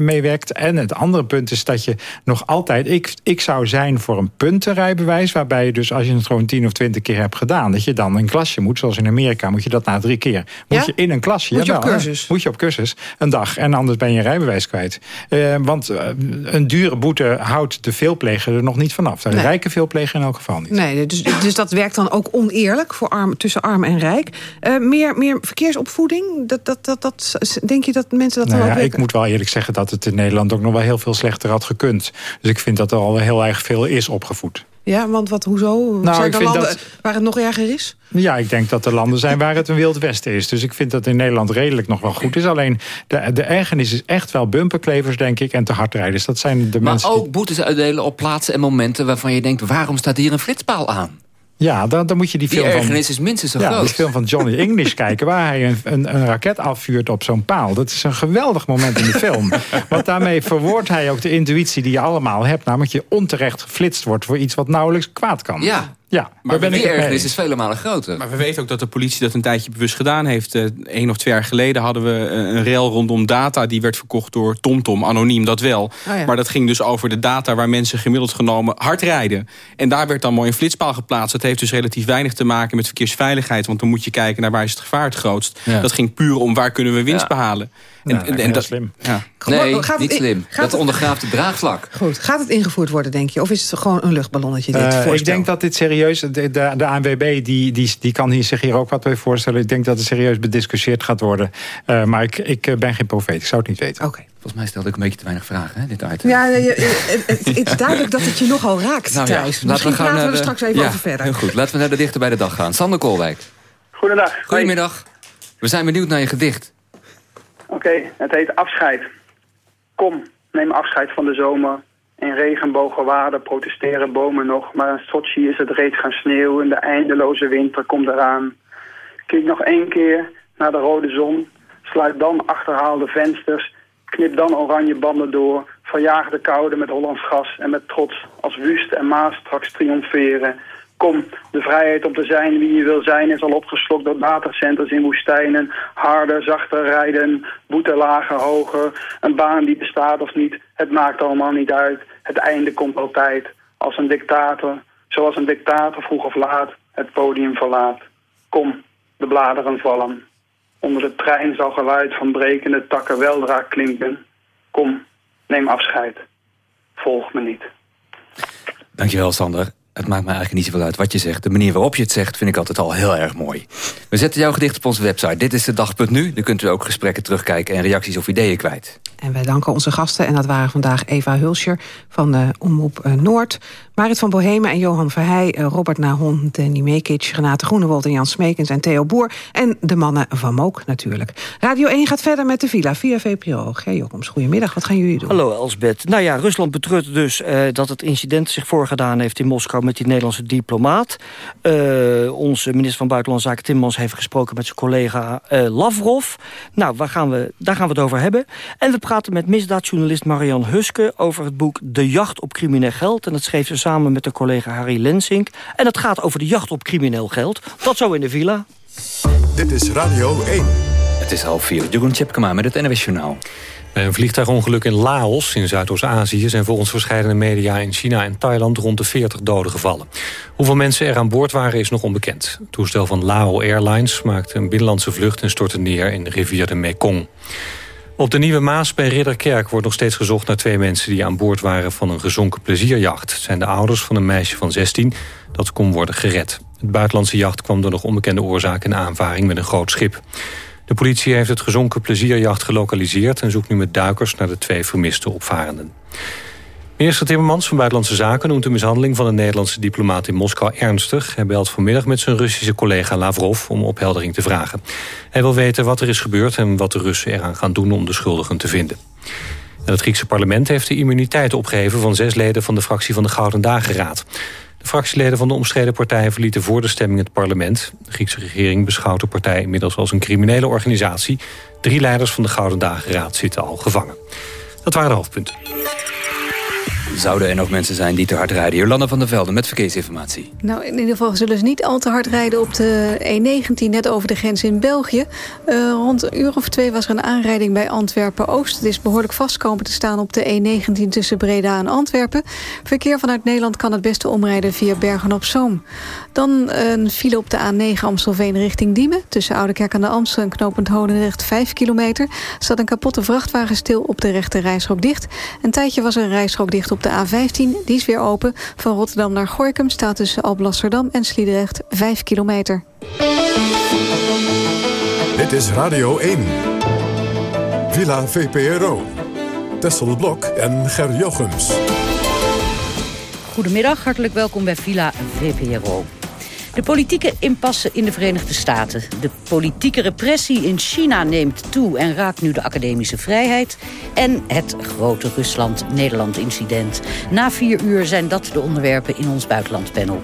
meewerkt. En het andere punt is dat je nog altijd... Ik, ik zou zijn voor een puntenrijbewijs... waarbij je dus als je het gewoon tien of twintig keer hebt gedaan... dat je dan een klasje moet, zoals in Amerika... moet je dat na drie keer. Moet ja? je in een klasje... Moet je jawel, op cursus? Moet je op cursus, een dag. En anders ben je rijbewijs kwijt. Uh, want uh, een dure boete houdt de veelpleger er nog niet vanaf. De Nee. rijke veelpleger in elk geval niet. Nee, dus, dus dat werkt dan ook oneerlijk voor arm, tussen arm en rijk. Uh, meer, meer verkeersopvoeding? Dat, dat, dat, dat, denk je dat mensen dat Nou dan ja, ook ik moet wel eerlijk zeggen dat het in Nederland ook nog wel heel veel slechter had gekund. Dus ik vind dat er al heel erg veel is opgevoed. Ja, want wat, hoezo? Nou, Zijn ik er vind landen dat- waar het nog erger is? Ja, ik denk dat er landen zijn waar het een wild westen is. Dus ik vind dat in Nederland redelijk nog wel goed is. Alleen de, de ergernis is echt wel bumperklevers, denk ik, en te hard rijders. Dat zijn de Maar mensen die- ook boetes uitdelen op plaatsen en momenten waarvan je denkt... waarom staat hier een flitspaal aan? Ja, dan, dan moet je die Die film van... ergernis is minstens zo ja, groot. die film van Johnny English kijken... waar hij een, een, een raket afvuurt op zo'n paal. Dat is een geweldig moment in de film. Want daarmee verwoordt hij ook de intuïtie die je allemaal hebt. Namelijk je onterecht geflitst wordt voor iets wat nauwelijks kwaad kan. Ja, ja Maar ben die ergernis is vele malen groter. Maar we weten ook dat de politie dat een tijdje bewust gedaan heeft. Eén of twee jaar geleden hadden we een rel rondom data... die werd verkocht door TomTom, anoniem, dat wel. Oh ja. Maar dat ging dus over de data waar mensen gemiddeld genomen hard rijden. En daar werd dan mooi een flitspaal geplaatst. Dat heeft dus relatief weinig te maken met verkeersveiligheid. Want dan moet je kijken naar waar is het gevaar het grootst. Ja. Dat ging puur om waar kunnen we winst Ja. behalen. Ja, dat is heel slim. Ja. Nee, Gaat niet in- slim. gaat Dat het- ondergraaft het draagvlak. Goed, gaat het ingevoerd worden, denk je? Of is het gewoon een luchtballonnetje, dit Eh, voorstel? ik denk dat dit serieus, de, de, de ANWB die, die, die kan hier zich hier ook wat bij voorstellen. Ik denk dat het serieus bediscussieerd gaat worden. Eh, maar ik, ik eh, ben geen profeet, ik zou het niet weten. Oké. Volgens mij stelde ik een beetje te weinig vragen, hè, dit item. Ja, het, is duidelijk dat het je nogal raakt, Nou ja. Misschien praten we naar er de- straks even Ja, over verder. Heel goed, laten we naar de dichter bij de dag gaan. Sander Koolwijk. Goedendag. Goedemiddag. We zijn benieuwd naar je gedicht. Oké, het heet Afscheid. Kom, neem afscheid van de zomer. In regenbogenwaarden protesteren bomen nog. Maar in Sochi is het reeds gaan sneeuwen. De eindeloze winter komt eraan. Kijk nog één keer naar de rode zon. Sluit dan achterhaalde vensters. Knip dan oranje banden door. Verjaag de koude met Hollands gas en met trots. Als Wust en Maas straks triomferen. Kom, de vrijheid om te zijn wie je wil zijn is al opgeslokt door datacenters in woestijnen. Harder, zachter rijden, boete lager, hoger. Een baan die bestaat of niet, het maakt allemaal niet uit. Het einde komt altijd. Als een dictator, zoals een dictator vroeg of laat het podium verlaat. Kom, de bladeren vallen. Onder de trein zal geluid van brekende takken weldra klinken. Kom, neem afscheid. Volg me niet. Dankjewel, Sander. Het maakt me eigenlijk niet zoveel uit wat je zegt. De manier waarop je het zegt vind ik altijd al heel erg mooi. We zetten jouw gedicht op onze website. Dit is de dag.nu. Dan kunt u ook gesprekken terugkijken en reacties of ideeën kwijt. En wij danken onze gasten. En dat waren vandaag Eva Hulscher van de Omroep eh, Noord. Marit van Bohemen en Johan Verheij, eh, Robert Nahon, Danny Mekic... Renate Groenewold en Jan Smekens en Theo Boer. En de mannen van Mook natuurlijk. Radio 1 gaat verder met de Villa via VPRO. Ger Jokkums, goedemiddag. Wat gaan jullie doen? Hallo Elsbeth. Nou ja, Rusland betreurt dus uh, dat het incident zich voorgedaan heeft in Moskou... met die Nederlandse diplomaat. Uh, onze minister van Buitenlandse Zaken Timmans heeft gesproken met zijn collega uh, Lavrov. Nou, waar gaan we, daar gaan we het over hebben. En we praten met misdaadjournalist Marian Huske... over het boek De Jacht op Crimineel Geld. En dat schreef ze samen met de collega Harry Lensink. En dat gaat over de jacht op crimineel geld. Dat zo in de villa. Dit is Radio 1. Het is half vier. Jeroen Tjepkema met het NWS Journaal. Bij een vliegtuigongeluk in Laos in Zuidoost-Azië... zijn volgens verschillende media in China en Thailand rond de 40 doden gevallen. Hoeveel mensen er aan boord waren is nog onbekend. Het toestel van Lao Airlines maakte een binnenlandse vlucht... en stortte neer in de rivier de Mekong. Op de Nieuwe Maas bij Ridderkerk wordt nog steeds gezocht naar twee mensen... die aan boord waren van een gezonken plezierjacht. Het zijn de ouders van een meisje van 16 dat kon worden gered. Het buitenlandse jacht kwam door nog onbekende oorzaak in aanvaring met een groot schip. De politie heeft het gezonken plezierjacht gelokaliseerd... en zoekt nu met duikers naar de twee vermiste opvarenden. Minister Timmermans van Buitenlandse Zaken noemt de mishandeling van een Nederlandse diplomaat in Moskou ernstig. Hij belt vanmiddag met zijn Russische collega Lavrov om opheldering te vragen. Hij wil weten wat er is gebeurd en wat de Russen eraan gaan doen om de schuldigen te vinden. En het Griekse parlement heeft de immuniteit opgeheven van zes leden van de fractie van de Gouden Dageraad. De fractieleden van de omstreden partijen verlieten voor de stemming het parlement. De Griekse regering beschouwt de partij inmiddels als een criminele organisatie. Drie leiders van de Gouden Dageraad zitten al gevangen. Dat waren de hoofdpunten. Zouden er nog mensen zijn die te hard rijden? Jolanda van der Velde met verkeersinformatie. Nou, in ieder geval zullen ze niet al te hard rijden op de E19... net over de grens in België. Uh, rond een uur of twee was er een aanrijding bij Antwerpen-Oost. Het is behoorlijk vastkomen te staan op de E19 tussen Breda en Antwerpen. Verkeer vanuit Nederland kan het beste omrijden via Bergen-op-Zoom. Dan een file op de A9 Amstelveen richting Diemen. Tussen Oudekerk aan de Amstel en knooppunt Honenrecht 5 kilometer. staat een kapotte vrachtwagen stil op de rechte rijstrook dicht. Een tijdje was er een rijstrook dicht op de A15. Die is weer open. Van Rotterdam naar Gorkum staat tussen Alblasserdam en Sliedrecht 5 kilometer. Dit is Radio 1. Villa VPRO. Tessel Blok en Ger Jochems. Goedemiddag, hartelijk welkom bij Villa VPRO. De politieke impasse in de Verenigde Staten. De politieke repressie in China neemt toe en raakt nu de academische vrijheid. En het grote Rusland-Nederland-incident. Na vier uur zijn dat de onderwerpen in ons buitenlandpanel.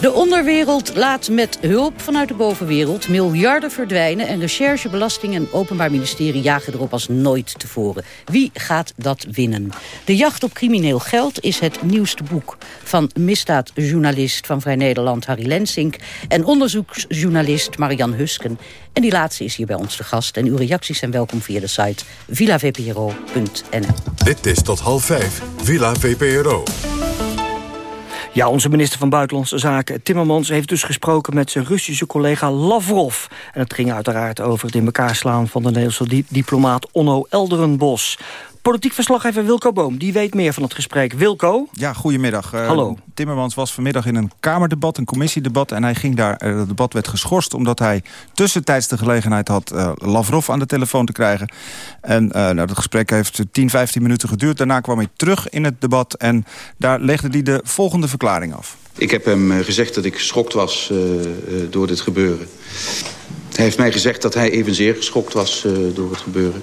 De onderwereld laat met hulp vanuit de bovenwereld miljarden verdwijnen... en recherche, belasting en openbaar ministerie jagen erop als nooit tevoren. Wie gaat dat winnen? De jacht op crimineel geld is het nieuwste boek... van misdaadjournalist van Vrij Nederland Harry Lensink... en onderzoeksjournalist Marian Husken. En die laatste is hier bij ons de gast. En uw reacties zijn welkom via de site villavpro.nl. Dit is tot half vijf, Villa VPRO. Ja, onze minister van Buitenlandse Zaken Timmermans heeft dus gesproken met zijn Russische collega Lavrov. En het ging uiteraard over het in elkaar slaan van de Nederlandse diplomaat Onno Elderenbos. Politiek verslaggever Wilco Boom, die weet meer van het gesprek. Wilco? Ja, goedemiddag. Uh, Hallo. Timmermans was vanmiddag in een Kamerdebat, een commisiedebat... en hij ging daar, uh, het debat werd geschorst... omdat hij tussentijds de gelegenheid had uh, Lavrov aan de telefoon te krijgen. En nou, het gesprek heeft 10, 15 minuten geduurd. Daarna kwam hij terug in het debat en daar legde hij de volgende verklaring af. Ik heb hem gezegd dat ik geschokt was door dit gebeuren. Hij heeft mij gezegd dat hij evenzeer geschokt was door het gebeuren.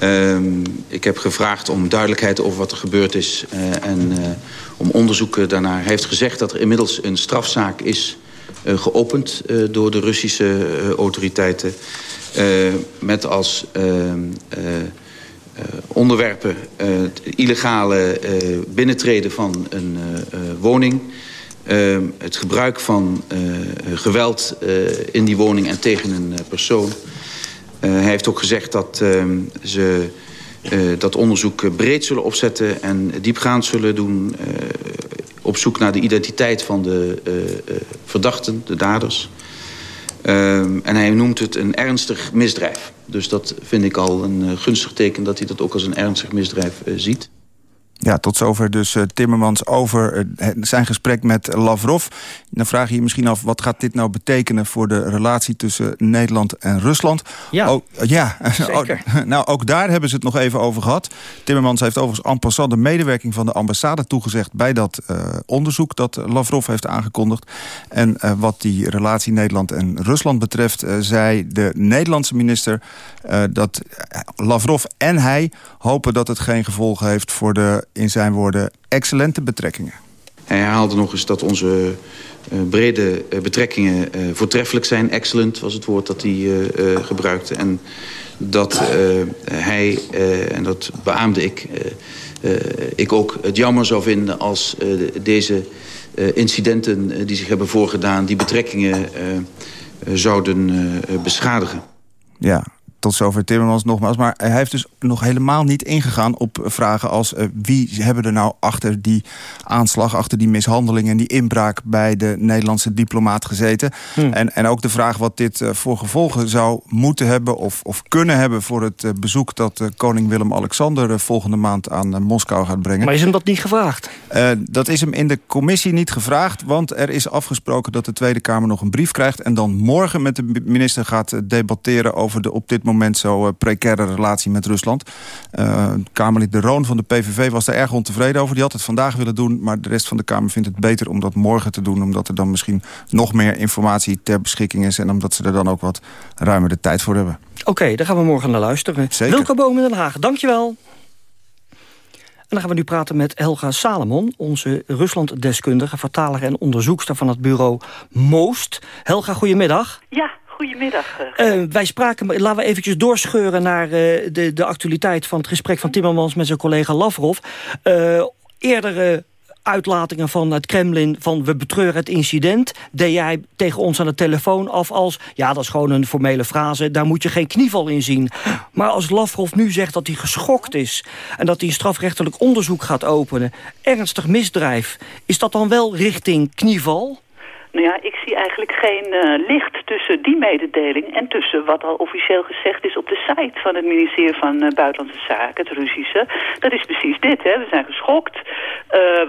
Um, ik heb gevraagd om duidelijkheid over wat er gebeurd is uh, en uh, om onderzoek daarnaar. Hij heeft gezegd dat er inmiddels een strafzaak is geopend door de Russische autoriteiten. met als ehm, onderwerpen het illegale binnentreden van een woning... Ehm, het gebruik van geweld in die woning en tegen een persoon... Uh, hij heeft ook gezegd dat uh, ze uh, dat onderzoek breed zullen opzetten... en diepgaand zullen doen op zoek naar de identiteit van de verdachten, de daders. Ehm, en hij noemt het een ernstig misdrijf. Dus dat vind ik al een gunstig teken dat hij dat ook als een ernstig misdrijf ziet. Ja, tot zover dus uh, Timmermans over uh, zijn gesprek met Lavrov. Dan vraag je je misschien af, wat gaat dit nou betekenen... voor de relatie tussen Nederland en Rusland? Ja, ook, ja. zeker. nou, ook daar hebben ze het nog even over gehad. Timmermans heeft overigens en passant de medewerking van de ambassade toegezegd... bij dat uh, onderzoek dat Lavrov heeft aangekondigd. En wat die relatie Nederland en Rusland betreft... zei de Nederlandse minister dat Lavrov en hij hopen dat het geen gevolgen heeft voor de in zijn woorden excellente betrekkingen. Hij herhaalde nog eens dat onze uh, brede uh, betrekkingen uh, voortreffelijk zijn. Excellent was het woord dat hij gebruikte. En dat hij, en dat beaamde ik, ik ook het jammer zou vinden als deze incidenten die zich hebben voorgedaan... die betrekkingen zouden beschadigen. Ja, tot zover Timmermans nogmaals. Maar hij heeft dus nog helemaal niet ingegaan op vragen als... Uh, wie hebben er nou achter die aanslag, achter die mishandeling... en die inbraak bij de Nederlandse diplomaat gezeten. Hmm. En, en ook de vraag wat dit uh, voor gevolgen zou moeten hebben... of, of kunnen hebben voor het uh, bezoek dat koning Willem-Alexander... volgende maand aan Moskou gaat brengen. Maar is hem dat niet gevraagd? dat is hem in de commissie niet gevraagd... want er is afgesproken dat de Tweede Kamer nog een brief krijgt... en dan morgen met de minister gaat debatteren over de op dit moment moment zo uh, precaire relatie met Rusland. Uh, Kamerlid De Roon van de PVV was daar erg ontevreden over. Die had het vandaag willen doen, maar de rest van de Kamer vindt het beter om dat morgen te doen. Omdat er dan misschien nog meer informatie ter beschikking is. En omdat ze er dan ook wat ruimer de tijd voor hebben. Oké, okay, daar gaan we morgen naar luisteren. Zeker. Wilco Boom in Den Haag, dankjewel. En dan gaan we nu praten met Helga Salomon, onze Rusland-deskundige... vertaler en onderzoekster van het bureau Moost. Helga, goedemiddag. Ja, Goedemiddag. Uh, wij spraken, laten we eventjes doorscheuren naar uh, de, de actualiteit van het gesprek van Timmermans met zijn collega Lavrov. Uh, eerdere uitlatingen van het Kremlin van we betreuren het incident... deed jij tegen ons aan de telefoon af als... ja, dat is gewoon een formele frase, daar moet je geen knieval in zien. Maar als Lavrov nu zegt dat hij geschokt is... en dat hij een strafrechtelijk onderzoek gaat openen... ernstig misdrijf, is dat dan wel richting knieval? Nou ja, ik zie eigenlijk geen uh, licht tussen die mededeling en tussen wat al officieel gezegd is op de site van het ministerie van uh, Buitenlandse Zaken, het Russische. Dat is precies dit, hè. We zijn geschokt, uh,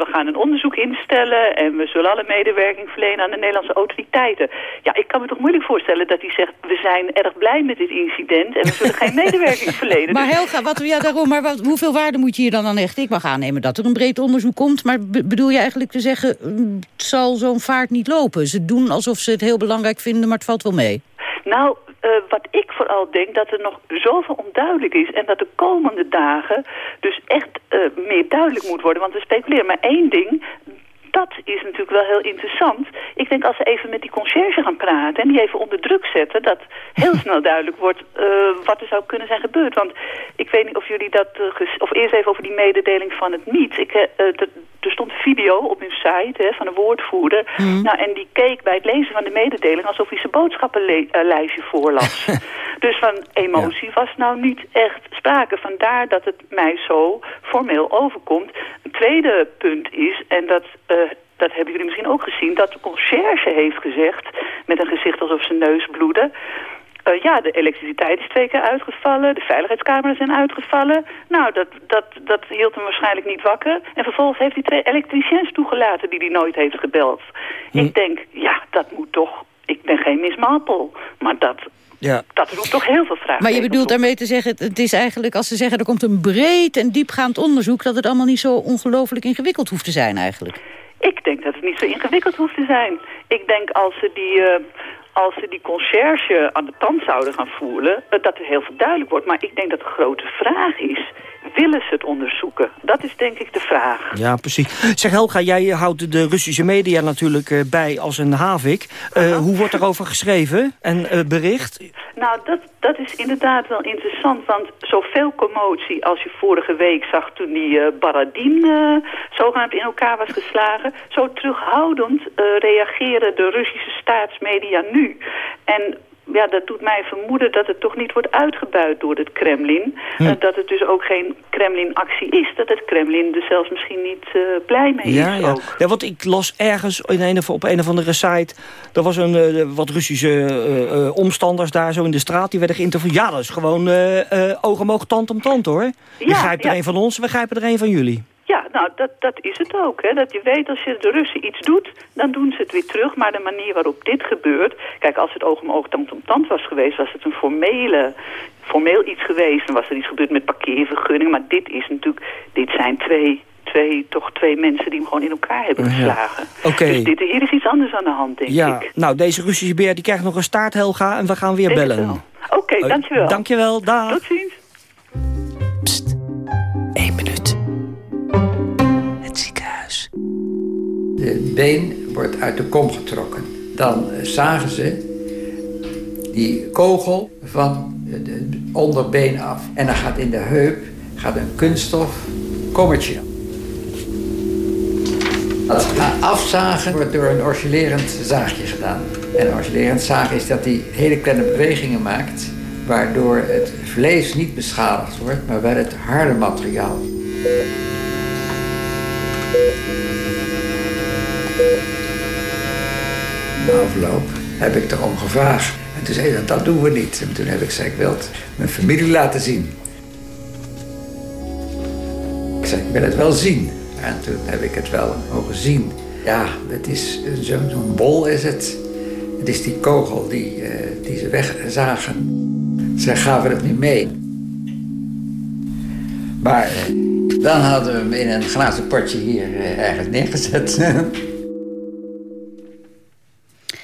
we gaan een onderzoek instellen en we zullen alle medewerking verlenen aan de Nederlandse autoriteiten. Ja, ik kan me toch moeilijk voorstellen dat hij zegt, we zijn erg blij met dit incident en we zullen geen medewerking verlenen. Maar Helga, wat, ja, daarom, maar wat, hoeveel waarde moet je hier dan aan hechten? Ik mag aannemen dat er een breed onderzoek komt, maar bedoel je eigenlijk te zeggen, mm, zal zo'n vaart niet lopen? Ze doen alsof ze het heel belangrijk vinden, maar het valt wel mee. Nou, uh, wat ik vooral denk, dat er nog zoveel onduidelijk is... en dat de komende dagen dus echt uh, meer duidelijk moet worden. Want we speculeren maar één ding dat is natuurlijk wel heel interessant. Ik denk als ze even met die conciërge gaan praten... en die even onder druk zetten... dat heel snel duidelijk wordt uh, wat er zou kunnen zijn gebeurd. Want ik weet niet of jullie dat... Uh, of eerst even over die mededeling van het niet. Ik, uh, stond video op hun site hè, van een woordvoerder. Mm. Nou, en die keek bij het lezen van de mededeling... alsof hij zijn boodschappenlijstje voorlas. dus van emotie ja. was nou niet echt sprake. Vandaar dat het mij zo formeel overkomt. Een tweede punt is, en dat dat hebben jullie misschien ook gezien, dat de conciërge heeft gezegd, met een gezicht alsof zijn neus bloedde... Uh, ja, de elektriciteit is twee keer uitgevallen, de veiligheidscamera's zijn uitgevallen. Nou, dat, dat, dat hield hem waarschijnlijk niet wakker. En vervolgens heeft hij twee elektriciens toegelaten die hij nooit heeft gebeld. Hm. Ik denk, ja, dat moet toch... Ik ben geen Miss Marple, maar dat, ja. Dat roept toch heel veel vragen. Maar je bedoelt daarmee te zeggen, het is eigenlijk als ze zeggen... er komt een breed en diepgaand onderzoek... dat het allemaal niet zo ongelooflijk ingewikkeld hoeft te zijn eigenlijk. Ik denk dat het niet zo ingewikkeld hoeft te zijn. Ik denk als ze die, uh, als ze die conciërge aan de tand zouden gaan voelen... Uh, dat er heel veel duidelijk wordt. Maar ik denk dat de grote vraag is... Willen ze het onderzoeken? Dat is denk ik de vraag. Ja, precies. Zeg Helga, jij houdt de Russische media natuurlijk uh, bij als een havik. Uh, hoe wordt erover geschreven en uh, bericht? Nou, dat, dat is inderdaad wel interessant. Want zoveel commotie als je vorige week zag toen die Baradin zogenaamd in elkaar was geslagen. Zo terughoudend reageren de Russische staatsmedia nu. En ja, dat doet mij vermoeden dat het toch niet wordt uitgebuit door het Kremlin. Hm. Uh, dat het dus ook geen Kremlin-actie is. Dat het Kremlin er zelfs misschien niet uh, blij mee ja, is ja. ook. Ja, want ik las ergens in een of, op een of andere site... er was een, uh, wat Russische omstanders daar zo in de straat... die werden geïnterviewd. Ja, dat is gewoon oog om oog, tand om tand, hoor. Je ja, grijpt er een van ons, we grijpen er een van jullie. Nou, dat, dat is het ook. Hè? Dat je weet, als je de Russen iets doet, dan doen ze het weer terug. Maar de manier waarop dit gebeurt... Kijk, als het oog om oog, tand om tand was geweest... was het een formele, formeel iets geweest. Dan was er iets gebeurd met parkeervergunning. Maar dit is natuurlijk... Dit zijn twee twee, toch twee mensen die hem gewoon in elkaar hebben geslagen. Dus dit, hier is iets anders aan de hand, denk Ja, ik. nou, deze Russische beer die krijgt nog een staart, Helga. En we gaan weer Denk bellen. Oké, dankjewel. Dankjewel, dag. Tot ziens. De been wordt uit de kom getrokken. Dan eh, zagen ze die kogel van het onderbeen af. En dan gaat in de heup gaat een kunststof kommetje. Dat afzagen wordt door een oscillerend zaagje gedaan. En een oscillerend zagen is dat hij hele kleine bewegingen maakt... waardoor het vlees niet beschadigd wordt, maar wel het harde materiaal. Na afloop heb ik erom gevraagd. En toen zei dat doen we niet. En toen heb ik gezegd, ik wil het mijn familie laten zien. Ik zei, ik wil het wel zien. En toen heb ik het wel mogen zien. Ja, het is zo'n bol is het. Het is die kogel die, eh, die ze wegzagen. Ze gaven het niet mee. Maar eh, dan hadden we hem in een glazen potje hier eh, ergens neergezet.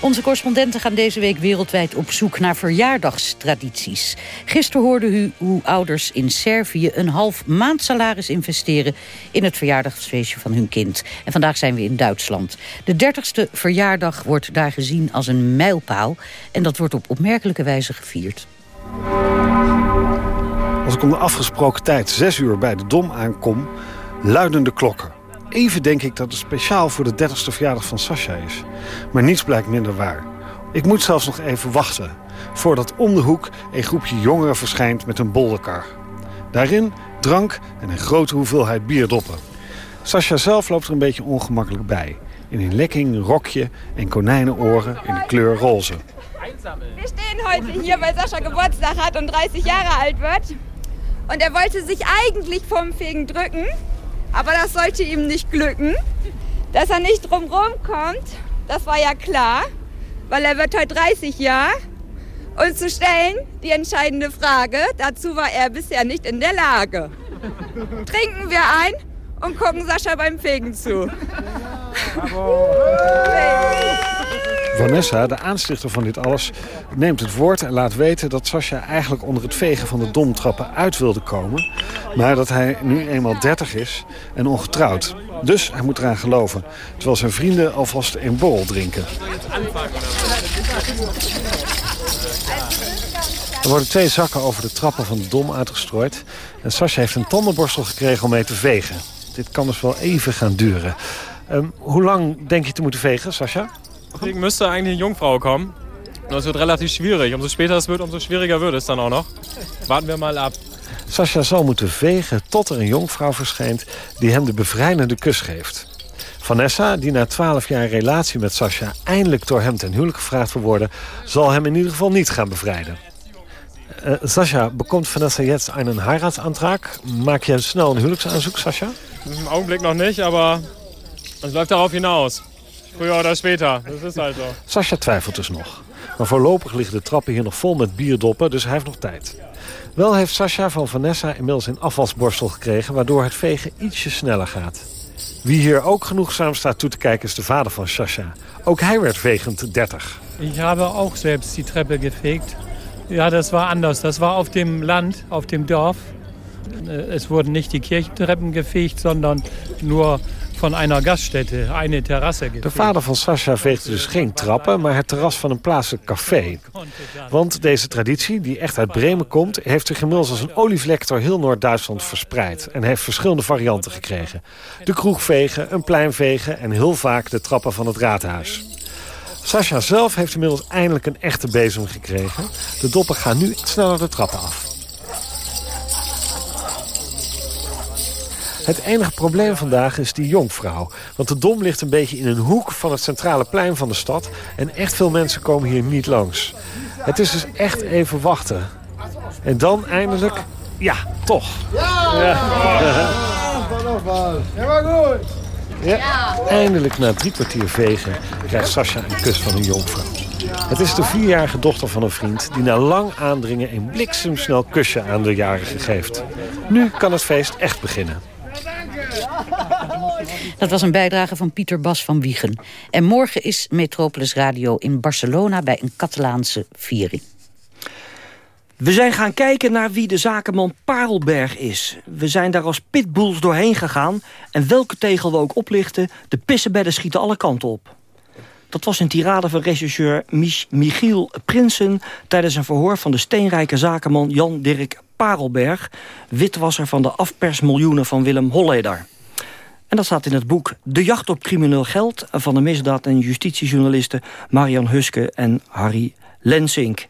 Onze correspondenten gaan deze week wereldwijd op zoek naar verjaardagstradities. Gisteren hoorde u hoe ouders in Servië een half maand salaris investeren... in het verjaardagsfeestje van hun kind. En vandaag zijn we in Duitsland. De 30ste verjaardag wordt daar gezien als een mijlpaal... en dat wordt op opmerkelijke wijze gevierd. Als ik om de afgesproken tijd zes uur bij de Dom aankom, luiden de klokken. Even denk ik dat het speciaal voor de 30ste verjaardag van Sascha is. Maar niets blijkt minder waar. Ik moet zelfs nog even wachten... voordat om de hoek een groepje jongeren verschijnt met een bolderkar. Daarin drank en een grote hoeveelheid bierdoppen. Sascha zelf loopt er een beetje ongemakkelijk bij. In een lekking, rokje en konijnenoren in de kleur roze. Wir stehen heute hier, weil Sascha Geburtstag hat und 30 Jahre alt wird. Und er wollte sich eigentlich vom Fegen drücken, aber das sollte ihm nicht glücken. Dass er nicht drumrum kommt, das war ja klar, weil er wird heute 30 Jahre. Uns zu stellen die entscheidende Frage, dazu war er bisher nicht in der Lage. Trinken wir ein und gucken Sascha beim Fegen zu. Vanessa, de aanstichter van dit alles, neemt het woord en laat weten dat Sascha eigenlijk onder het vegen van de domtrappen uit wilde komen. Maar dat hij nu eenmaal 30 is en ongetrouwd. Dus hij moet eraan geloven. Terwijl zijn vrienden alvast een borrel drinken. Er worden twee zakken over de trappen van de dom uitgestrooid. En Sascha heeft een tandenborstel gekregen om mee te vegen. Dit kan dus wel even gaan duren. Ehm, hoe lang denk je te moeten vegen, Sascha? Deswegen müsste eigentlich eine Jungfrau kommen. Und das wird relativ schwierig. Umso später es wird, umso schwieriger wird es dann auch noch. Warten wir mal ab. Sascha zal moeten vegen tot er een jonkvrouw verschijnt... die hem de bevrijdende kus geeft. Vanessa, die na 12 jaar relatie met Sascha... eindelijk door hem ten huwelijk gevraagd wil worden... zal hem in ieder geval niet gaan bevrijden. Uh, Sascha, bekomt Vanessa jetzt einen Heiratsantrag? Maak je snel een huwelijksaanzoek, Sascha? Im Augenblick noch nicht, aber es läuft darauf hinaus. Früher oder später. Das ist halt. Sascha twijfelt dus nog. Maar voorlopig liggen de trappen hier nog vol met bierdoppen, dus hij heeft nog tijd. Wel heeft Sascha van Vanessa inmiddels een afwasborstel gekregen... waardoor het vegen ietsje sneller gaat. Wie hier ook genoegzaam staat toe te kijken is de vader van Sascha. Ook hij werd vegend 30. Ich habe auch selbst die Treppe gefegt. Ja, das war anders. Das war auf dem Land, auf dem Dorf. Äh, Es wurden nicht die Kirchentreppen gefegt, sondern nur van einer Gaststätte, De vader van Sascha veegde dus geen trappen, maar het terras van een plaatselijk café. Want deze traditie, die echt uit Bremen komt... heeft zich inmiddels als een olievlek door heel Noord-Duitsland verspreid... en heeft verschillende varianten gekregen. De kroeg vegen, een plein vegen en heel vaak de trappen van het raadhuis. Sascha zelf heeft inmiddels eindelijk een echte bezem gekregen. De doppen gaan nu sneller de trappen af. Het enige probleem vandaag is die jonkvrouw. Want de dom ligt een beetje in een hoek van het centrale plein van de stad... en echt veel mensen komen hier niet langs. Het is dus echt even wachten. En dan eindelijk... Ja, toch. Ja! ja. Ja, eindelijk na drie kwartier vegen krijgt Sascha een kus van een jonkvrouw. Het is de vierjarige dochter van een vriend die na lang aandringen een bliksemsnel kusje aan de jarige geeft. Nu kan het feest echt beginnen. Dat was een bijdrage van Pieter Bas van Wiegen. En morgen is Metropolis Radio in Barcelona bij een Catalaanse viering. We zijn gaan kijken naar wie de zakenman Parelberg is. We zijn daar als pitbulls doorheen gegaan. En welke tegel we ook oplichten, de pissenbedden schieten alle kanten op. Dat was een tirade van regisseur Mich Michiel Prinsen... tijdens een verhoor van de steenrijke zakenman Jan-Dirk Parelberg... witwasser van de afpersmiljoenen van Willem Holleder. En dat staat in het boek De jacht op crimineel geld... van de misdaad- en justitiejournalisten Marian Huske en Harry Lensink.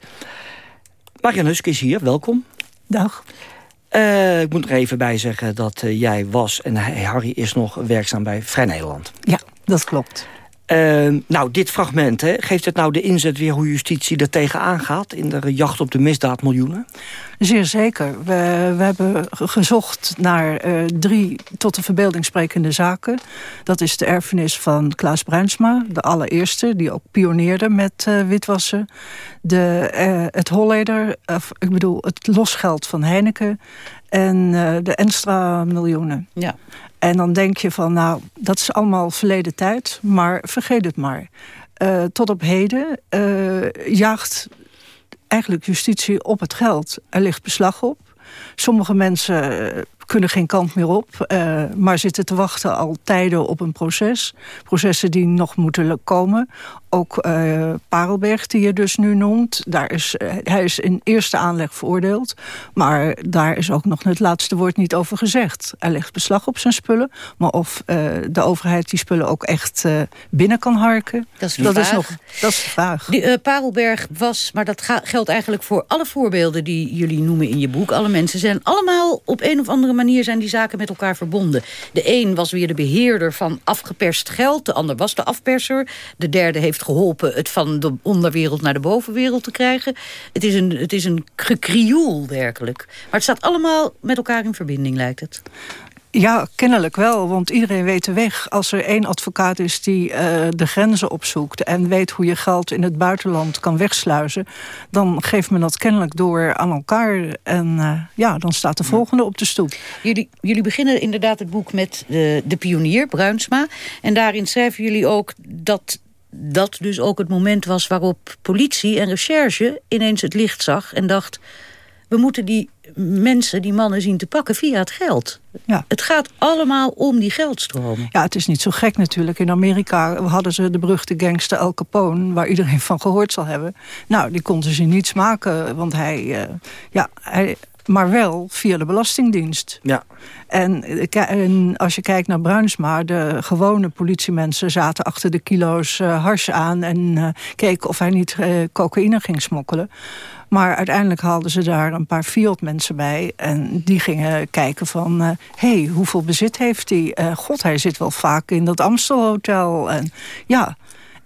Marian Huske is hier, welkom. Dag. Uh, ik moet er even bij zeggen dat uh, jij was en Harry is nog werkzaam bij Vrij Nederland. Ja, dat klopt. Uh, nou, dit fragment, hè, geeft het nou de inzet weer hoe justitie er tegenaan gaat... in de jacht op de misdaadmiljoenen? Zeer zeker. We, we hebben gezocht naar uh, drie tot de verbeelding sprekende zaken. Dat is de erfenis van Klaas Bruinsma, de allereerste... die ook pioneerde met uh, witwassen. De, uh, het Holleder, of, ik bedoel het losgeld van Heineken... en de Enstra-miljoenen. Ja. En dan denk je van, nou, dat is allemaal verleden tijd, maar vergeet het maar. Uh, tot op heden uh, jaagt eigenlijk justitie op het geld. Er ligt beslag op. Sommige mensen kunnen geen kant meer op, uh, maar zitten te wachten al tijden op een proces. Processen die nog moeten komen. Ook uh, Parelberg, die je dus nu noemt, daar is, uh, hij is in eerste aanleg veroordeeld. Maar daar is ook nog het laatste woord niet over gezegd. Er ligt beslag op zijn spullen. Maar of de overheid die spullen ook echt binnen kan harken... Dat is, dat is nog dat is de vraag. Die, Parelberg was, maar dat geldt eigenlijk voor alle voorbeelden... die jullie noemen in je boek. Alle mensen zijn allemaal op een of andere manier zijn die zaken met elkaar verbonden. De een was weer de beheerder van afgeperst geld. De ander was de afperser. De derde heeft geholpen het van de onderwereld naar de bovenwereld te krijgen. Het is een, het is een gekrioel werkelijk. Maar het staat allemaal met elkaar in verbinding, lijkt het. Ja, kennelijk wel, want iedereen weet de weg. Als er één advocaat is die uh, de grenzen opzoekt... en weet hoe je geld in het buitenland kan wegsluizen... dan geeft men dat kennelijk door aan elkaar. En uh, ja, dan staat de volgende op de stoep. Jullie, jullie beginnen inderdaad het boek met de, de pionier, Bruinsma. En daarin schrijven jullie ook dat dat dus ook het moment was... waarop politie en recherche ineens het licht zag en dacht... we moeten die mensen, die mannen zien te pakken via het geld. Ja. Het gaat allemaal om die geldstromen. Ja, het is niet zo gek natuurlijk. In Amerika hadden ze de beruchte gangster Al Capone... waar iedereen van gehoord zal hebben. Nou, die konden ze niets maken, want hij... Uh, ja, hij maar wel via de Belastingdienst. Ja. En, en, als je kijkt naar Bruinsma... de gewone politiemensen zaten achter de kilo's uh, hars aan... en uh, keken of hij niet uh, cocaïne ging smokkelen. Maar uiteindelijk haalden ze daar een paar field mensen bij. En die gingen kijken van... hé, hey, hoeveel bezit heeft hij? God, hij zit wel vaak in dat Amstelhotel. En ja...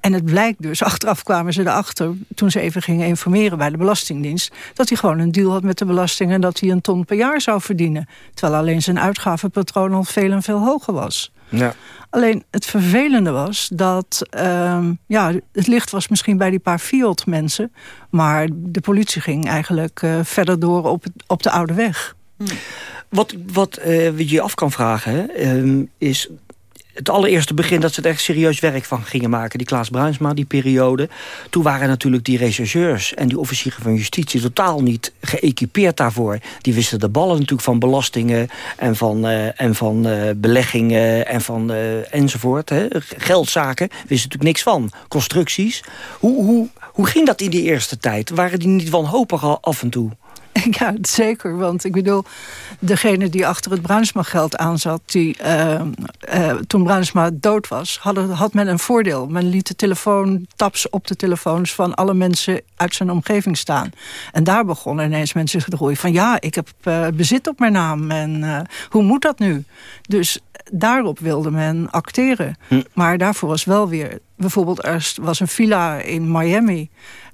En het blijkt dus, achteraf kwamen ze erachter... toen ze even gingen informeren bij de Belastingdienst... dat hij gewoon een deal had met de belasting... en dat hij een ton per jaar zou verdienen. Terwijl alleen zijn uitgavenpatroon al veel en veel hoger was. Ja. Alleen het vervelende was dat... Um, ja, het licht was misschien bij die paar Fiat mensen... maar de politie ging eigenlijk uh, verder door op, op de oude weg. Hmm. Wat, wat uh, je af kan vragen hè, um, is het allereerste begin dat ze er echt serieus werk van gingen maken. Die Klaas Bruinsma, die periode. Toen waren natuurlijk die rechercheurs en die officieren van justitie... totaal niet geëquipeerd daarvoor. Die wisten de ballen natuurlijk van belastingen... en van, uh, en van uh, beleggingen en van uh, enzovoort. Hè. Geldzaken wisten natuurlijk niks van. Constructies. Hoe, hoe, hoe ging dat in die eerste tijd? Waren die niet wanhopig af en toe? Ja, zeker. Want ik bedoel, degene die achter het Bruinsma-geld aanzat... Die, uh, uh, toen Bruinsma dood was, hadden, had men een voordeel. Men liet de telefoontaps op de telefoons van alle mensen uit zijn omgeving staan. En daar begonnen ineens mensen zich te van... ja, ik heb uh, bezit op mijn naam en hoe moet dat nu? Dus daarop wilde men acteren. Hm. Maar daarvoor was wel weer... Bijvoorbeeld, er was een villa in Miami...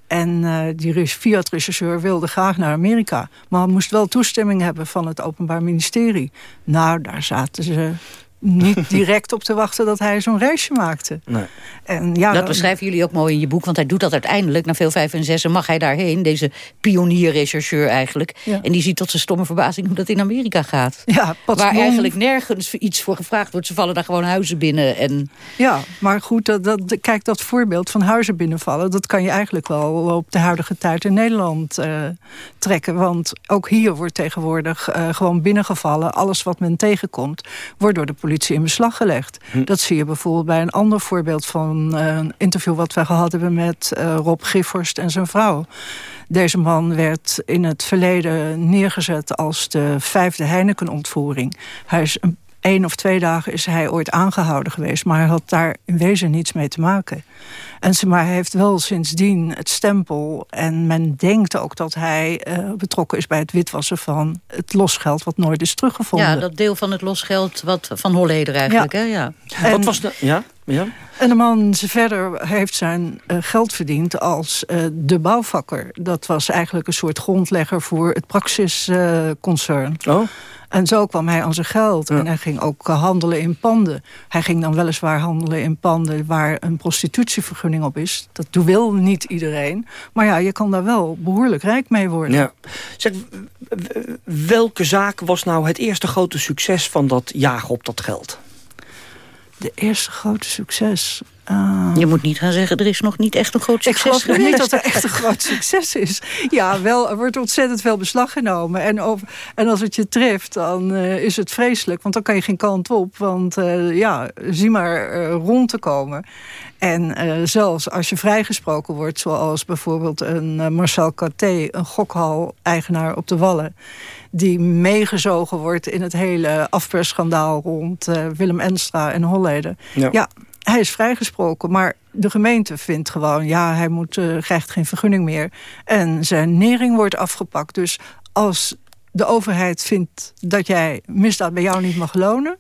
En uh, die Fiat-rechercheur wilde graag naar Amerika. Maar moest wel toestemming hebben van het Openbaar Ministerie. Nou, daar zaten ze niet direct op te wachten dat hij zo'n reisje maakte. Nee. En ja, dat beschrijven jullie ook mooi in je boek, want hij doet dat uiteindelijk. Na veel vijf en zes mag hij daarheen, deze pionier-rechercheur eigenlijk. En die ziet tot zijn stomme verbazing hoe dat in Amerika gaat. Ja, Waar eigenlijk nergens iets voor gevraagd wordt. Ze vallen daar gewoon huizen binnen. En... Ja, maar goed, dat, dat, kijk, dat voorbeeld van huizen binnenvallen... dat kan je eigenlijk wel op de huidige tijd in Nederland uh, trekken. Want ook hier wordt tegenwoordig uh, gewoon binnengevallen. Alles wat men tegenkomt, wordt door de politie politie in beslag gelegd. Hm. Dat zie je bijvoorbeeld bij een ander voorbeeld van uh, een interview wat we gehad hebben met uh, Rob Giffhorst en zijn vrouw. Deze man werd in het verleden neergezet als de vijfde Heineken-ontvoering. Hij is een één of twee dagen is hij ooit aangehouden geweest... maar hij had daar in wezen niets mee te maken. En ze, maar hij heeft wel sindsdien het stempel... en men denkt ook dat hij uh, betrokken is bij het witwassen van het losgeld... wat nooit is teruggevonden. Ja, dat deel van het losgeld wat, van Holleder eigenlijk. Ja. Hè? Ja. En, wat was de... Ja? Ja. En de man verder heeft zijn uh, geld verdiend als uh, de bouwvakker. Dat was eigenlijk een soort grondlegger voor het Praxis-concern. oh. En zo kwam hij aan zijn geld. En hij ging ook handelen in panden. Hij ging dan weliswaar handelen in panden waar een prostitutievergunning op is. Dat wil niet iedereen. Maar ja, je kan daar wel behoorlijk rijk mee worden. Ja. Zeg, welke zaak was nou het eerste grote succes van dat jagen op dat geld? De eerste grote succes... Uh, je moet niet gaan zeggen, er is nog niet echt een groot succes Ik geloof niet dat er echt een groot succes is. Ja, wel, er wordt ontzettend veel beslag genomen. En, over, en als het je treft, dan uh, is het vreselijk. Want dan kan je geen kant op. Want uh, ja, zie maar rond te komen. En zelfs als je vrijgesproken wordt... zoals bijvoorbeeld een Marcel Caté, een gokhal-eigenaar op de Wallen die meegezogen wordt in het hele afpersschandaal rond Willem Enstra en Holleden. Ja. ja hij is vrijgesproken, maar de gemeente vindt gewoon... ja, hij moet, uh, krijgt geen vergunning meer. En zijn nering wordt afgepakt. Dus als de overheid vindt dat jij misdaad bij jou niet mag lonen...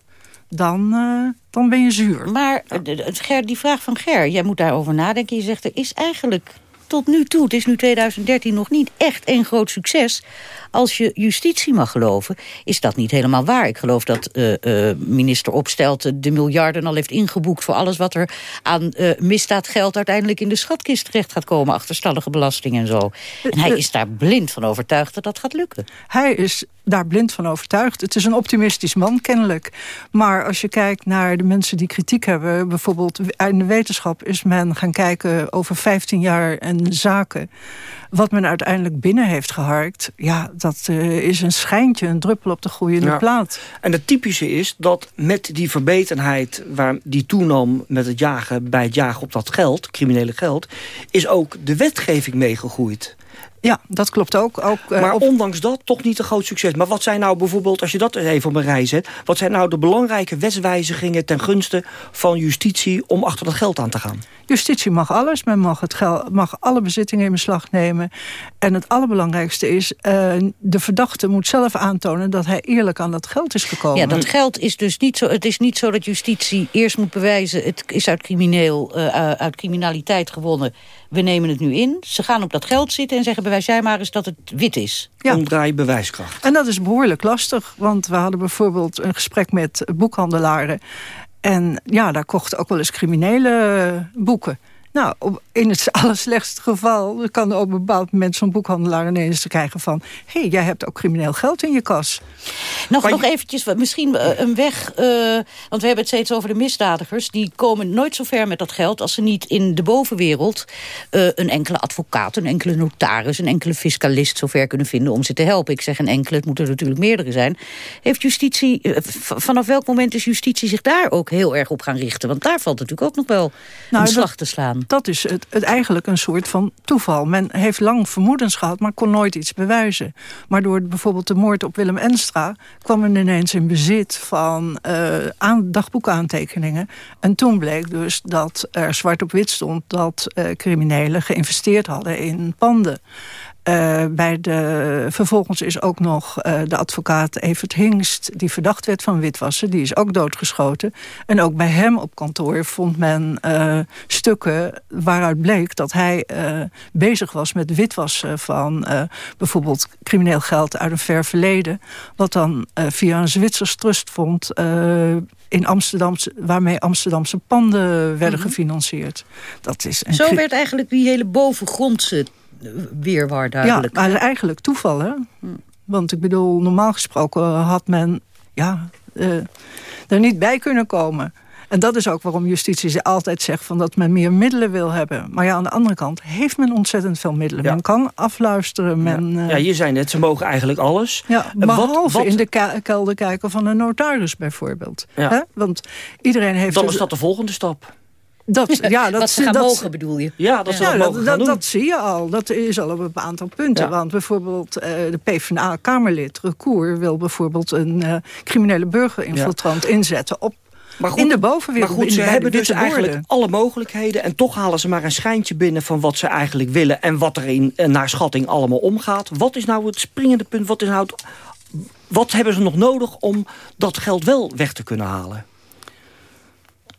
dan, uh, dan ben je zuur. Maar Ger, die vraag van Ger, jij moet daarover nadenken. Je zegt, er is eigenlijk tot nu toe, het is nu 2013, nog niet echt een groot succes. Als je justitie mag geloven, is dat niet helemaal waar. Ik geloof dat uh, uh, minister Opstelten de miljarden al heeft ingeboekt... voor alles wat er aan uh, misdaadgeld uiteindelijk in de schatkist terecht gaat komen. Achterstallige belasting en zo. En hij is daar blind van overtuigd dat dat gaat lukken. Hij is daar blind van overtuigd. Het is een optimistisch man, kennelijk. Maar als je kijkt naar de mensen die kritiek hebben... bijvoorbeeld in de wetenschap is men gaan kijken over 15 jaar en zaken... wat men uiteindelijk binnen heeft geharkt... ja, dat uh, is een schijntje, een druppel op de groeiende ja. plaat. En het typische is dat met die verbetenheid... waar die toenam met het jagen bij het jagen op dat geld, criminele geld... is ook de wetgeving meegegroeid. Ja, dat klopt ook. ook uh, maar ondanks dat toch niet een groot succes. Maar wat zijn nou bijvoorbeeld, als je dat even op een rij zet... wat zijn nou de belangrijke wetswijzigingen ten gunste van justitie... om achter dat geld aan te gaan? Justitie mag alles. Men mag, het geld, mag alle bezittingen in beslag nemen. En het allerbelangrijkste is... Uh, de verdachte moet zelf aantonen dat hij eerlijk aan dat geld is gekomen. Ja, dat geld is dus niet zo... Het is niet zo dat justitie eerst moet bewijzen... het is uit, crimineel, uh, uit criminaliteit gewonnen. We nemen het nu in. Ze gaan op dat geld zitten en zeggen bewijs jij maar eens dat het wit is. Ja. Omdraai bewijskracht. En dat is behoorlijk lastig. Want we hadden bijvoorbeeld een gesprek met boekhandelaren. En ja, daar kochten ook wel eens criminele boeken. Nou, in het allerslechtste geval kan er op een bepaald moment zo'n boekhandelaar ineens te krijgen van... hé, hey, jij hebt ook crimineel geld in je kas. Nog, nog eventjes, misschien eh, een weg, uh, want we hebben het steeds over de misdadigers. Die komen nooit zo ver met dat geld als ze niet in de bovenwereld... Uh, een enkele advocaat, een enkele notaris, een enkele fiscalist zover kunnen vinden om ze te helpen. Ik zeg een enkele, het moeten er natuurlijk meerdere zijn. Heeft justitie, vanaf welk moment is justitie zich daar ook heel erg op gaan richten? Want daar valt natuurlijk ook nog wel nou, een slag te slaan. Dat is het, het eigenlijk een soort van toeval. Men heeft lang vermoedens gehad, maar kon nooit iets bewijzen. Maar door bijvoorbeeld de moord op Willem Enstra... kwam men ineens in bezit van uh, aan, dagboekaantekeningen. En toen bleek dus dat er zwart op wit stond... dat uh, criminelen geïnvesteerd hadden in panden. Uh, bij de, vervolgens is ook nog uh, de advocaat Evert Hingst... die verdacht werd van witwassen, die is ook doodgeschoten. En ook bij hem op kantoor vond men uh, stukken waaruit bleek... dat hij bezig was met witwassen van bijvoorbeeld crimineel geld uit een ver verleden... wat dan via een Zwitsers trust vond in Amsterdamse, waarmee Amsterdamse panden werden mm -hmm. gefinancierd. Dat is een Zo werd eigenlijk die hele bovengrondse weerwaar duidelijk. Ja, maar eigenlijk toeval, hè? Hm. Want ik bedoel, normaal gesproken had men ja, uh, er niet bij kunnen komen. En dat is ook waarom justitie altijd zegt van dat men meer middelen wil hebben. Maar ja, aan de andere kant heeft men ontzettend veel middelen. Ja. Men kan afluisteren. Men, ja. ja, je zei net, ze mogen eigenlijk alles. Ja, behalve wat, wat... in de kelder kijken van een notaris bijvoorbeeld. Ja. Want iedereen heeft... Dan is dat de volgende stap. Dat, ja, dat, dat ze gaan dat, mogen, bedoel je? Ja, dat, ja, dat, dat, dat, zie je al. Dat is al op een aantal punten. Ja. Want bijvoorbeeld uh, de PvdA-Kamerlid Recour... wil bijvoorbeeld een uh, criminele burgerinfiltrant ja. inzetten... op maar goed, in de bovenwereld. Maar goed, ze hebben dus eigenlijk alle mogelijkheden... en toch halen ze maar een schijntje binnen van wat ze eigenlijk willen... en wat er in, naar schatting allemaal omgaat. Wat is nou het springende punt? Wat, is nou het, wat hebben ze nog nodig om dat geld wel weg te kunnen halen?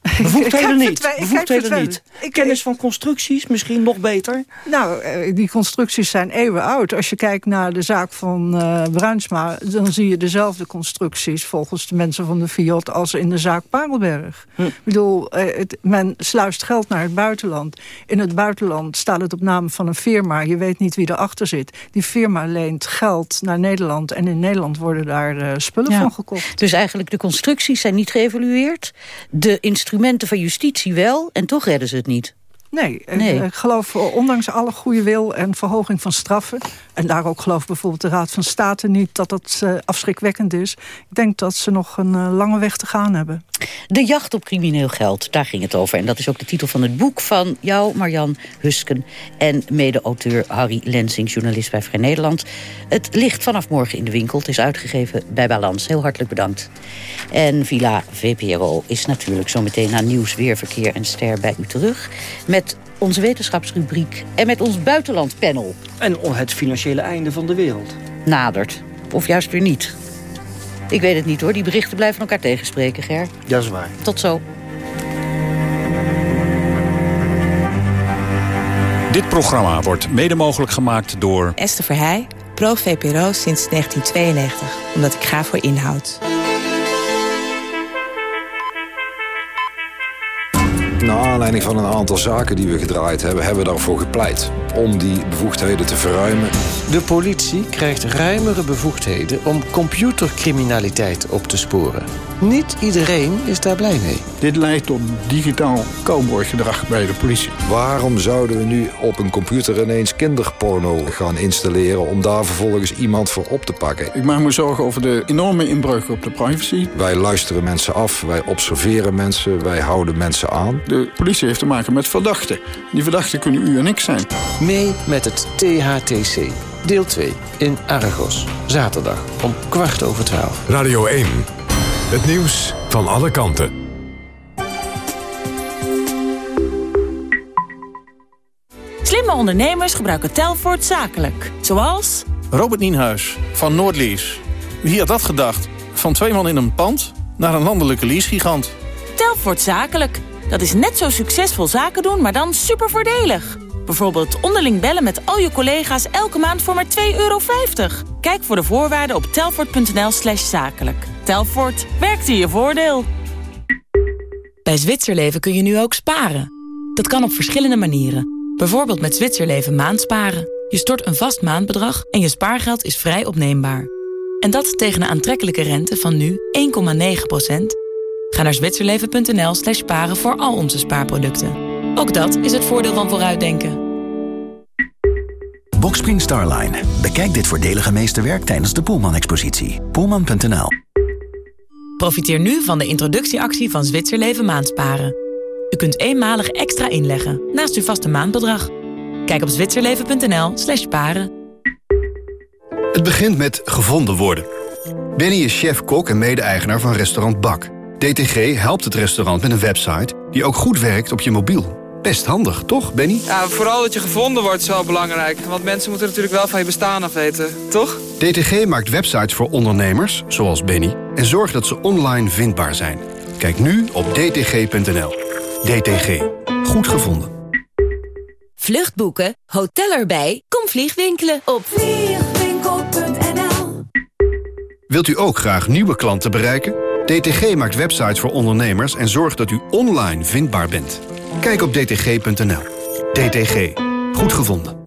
Bevoegdheden niet. Bevoegdheden niet. Ik, Kennis van constructies, misschien nog beter? Nou, die constructies zijn eeuwen oud. Als je kijkt naar de zaak van uh, Bruinsma... dan zie je dezelfde constructies volgens de mensen van de Fiat... als in de zaak Parelberg. Hm. Ik bedoel, het, men sluist geld naar het buitenland. In het buitenland staat het op naam van een firma. Je weet niet wie erachter zit. Die firma leent geld naar Nederland... en in Nederland worden daar uh, spullen ja. van gekocht. Dus eigenlijk de constructies zijn niet geëvalueerd. De instrumenten van justitie wel en toch redden ze het niet. Nee, nee. Ik, ik, geloof ondanks alle goede wil en verhoging van straffen... en daar ook geloof bijvoorbeeld de Raad van State niet dat dat afschrikwekkend is... ik denk dat ze nog een lange weg te gaan hebben. De jacht op crimineel geld, daar ging het over. En dat is ook de titel van het boek van jou, Marjan Husken... en mede-auteur Harry Lensing, journalist bij Vrij Nederland. Het ligt vanaf morgen in de winkel. Het is uitgegeven bij Balans. Heel hartelijk bedankt. En Villa VPRO is natuurlijk zometeen na nieuws, weerverkeer en ster bij u terug... met onze wetenschapsrubriek en met ons buitenlandpanel. En het financiële einde van de wereld. Nadert. Of juist weer niet. Ik weet het niet hoor, die berichten blijven elkaar tegenspreken, Ger. Dat is waar. Tot zo. Dit programma wordt mede mogelijk gemaakt door... Esther Verheij, pro-VPRO sinds 1992. Omdat ik ga voor inhoud. Naar aanleiding van een aantal zaken die we gedraaid hebben... hebben we daarvoor gepleit om die bevoegdheden te verruimen. De politie krijgt ruimere bevoegdheden om computercriminaliteit op te sporen. Niet iedereen is daar blij mee. Dit leidt tot digitaal cowboygedrag bij de politie. Waarom zouden we nu op een computer ineens kinderporno gaan installeren... om daar vervolgens iemand voor op te pakken? Ik maak me zorgen over de enorme inbreuk op de privacy. Wij luisteren mensen af, wij observeren mensen, wij houden mensen aan. De politie heeft te maken met verdachten. Die verdachten kunnen u en ik zijn. Mee met het THTC. Deel 2 in Argos. Zaterdag om kwart over twaalf. Radio 1. Het nieuws van alle kanten. Slimme ondernemers gebruiken Telfort zakelijk. Zoals... Robert Nienhuis van Noordlease. Wie had dat gedacht? Van twee man in een pand naar een landelijke leasegigant. Telfort zakelijk. Dat is net zo succesvol zaken doen, maar dan super voordelig. Bijvoorbeeld onderling bellen met al je collega's elke maand voor maar 2,50 euro. Kijk voor de voorwaarden op telfort.nl slash zakelijk. Telfort, werkt in je voordeel. Bij Zwitserleven kun je nu ook sparen. Dat kan op verschillende manieren. Bijvoorbeeld met Zwitserleven maandsparen. Je stort een vast maandbedrag en je spaargeld is vrij opneembaar. En dat tegen een aantrekkelijke rente van nu 1,9 Ga naar zwitserleven.nl slash sparen voor al onze spaarproducten. Ook dat is het voordeel van vooruitdenken. Boxspring Starline. Bekijk dit voordelige meesterwerk tijdens de Poelman-expositie. Poelman.nl Profiteer nu van de introductieactie van Zwitserleven Maandsparen. U kunt eenmalig extra inleggen naast uw vaste maandbedrag. Kijk op zwitserleven.nl slash paren. Het begint met gevonden worden. Benny is chef-kok en mede-eigenaar van restaurant Bak. DTG helpt het restaurant met een website die ook goed werkt op je mobiel. Best handig, toch, Benny? Ja, vooral dat je gevonden wordt is wel belangrijk. Want mensen moeten natuurlijk wel van je bestaan af weten, toch? DTG maakt websites voor ondernemers, zoals Benny... en zorgt dat ze online vindbaar zijn. Kijk nu op dtg.nl. DTG. Goed gevonden. Vluchtboeken, hotel erbij, kom vliegwinkelen op vliegwinkel.nl Wilt u ook graag nieuwe klanten bereiken? DTG maakt websites voor ondernemers en zorgt dat u online vindbaar bent. Kijk op dtg.nl. DTG. Goed gevonden.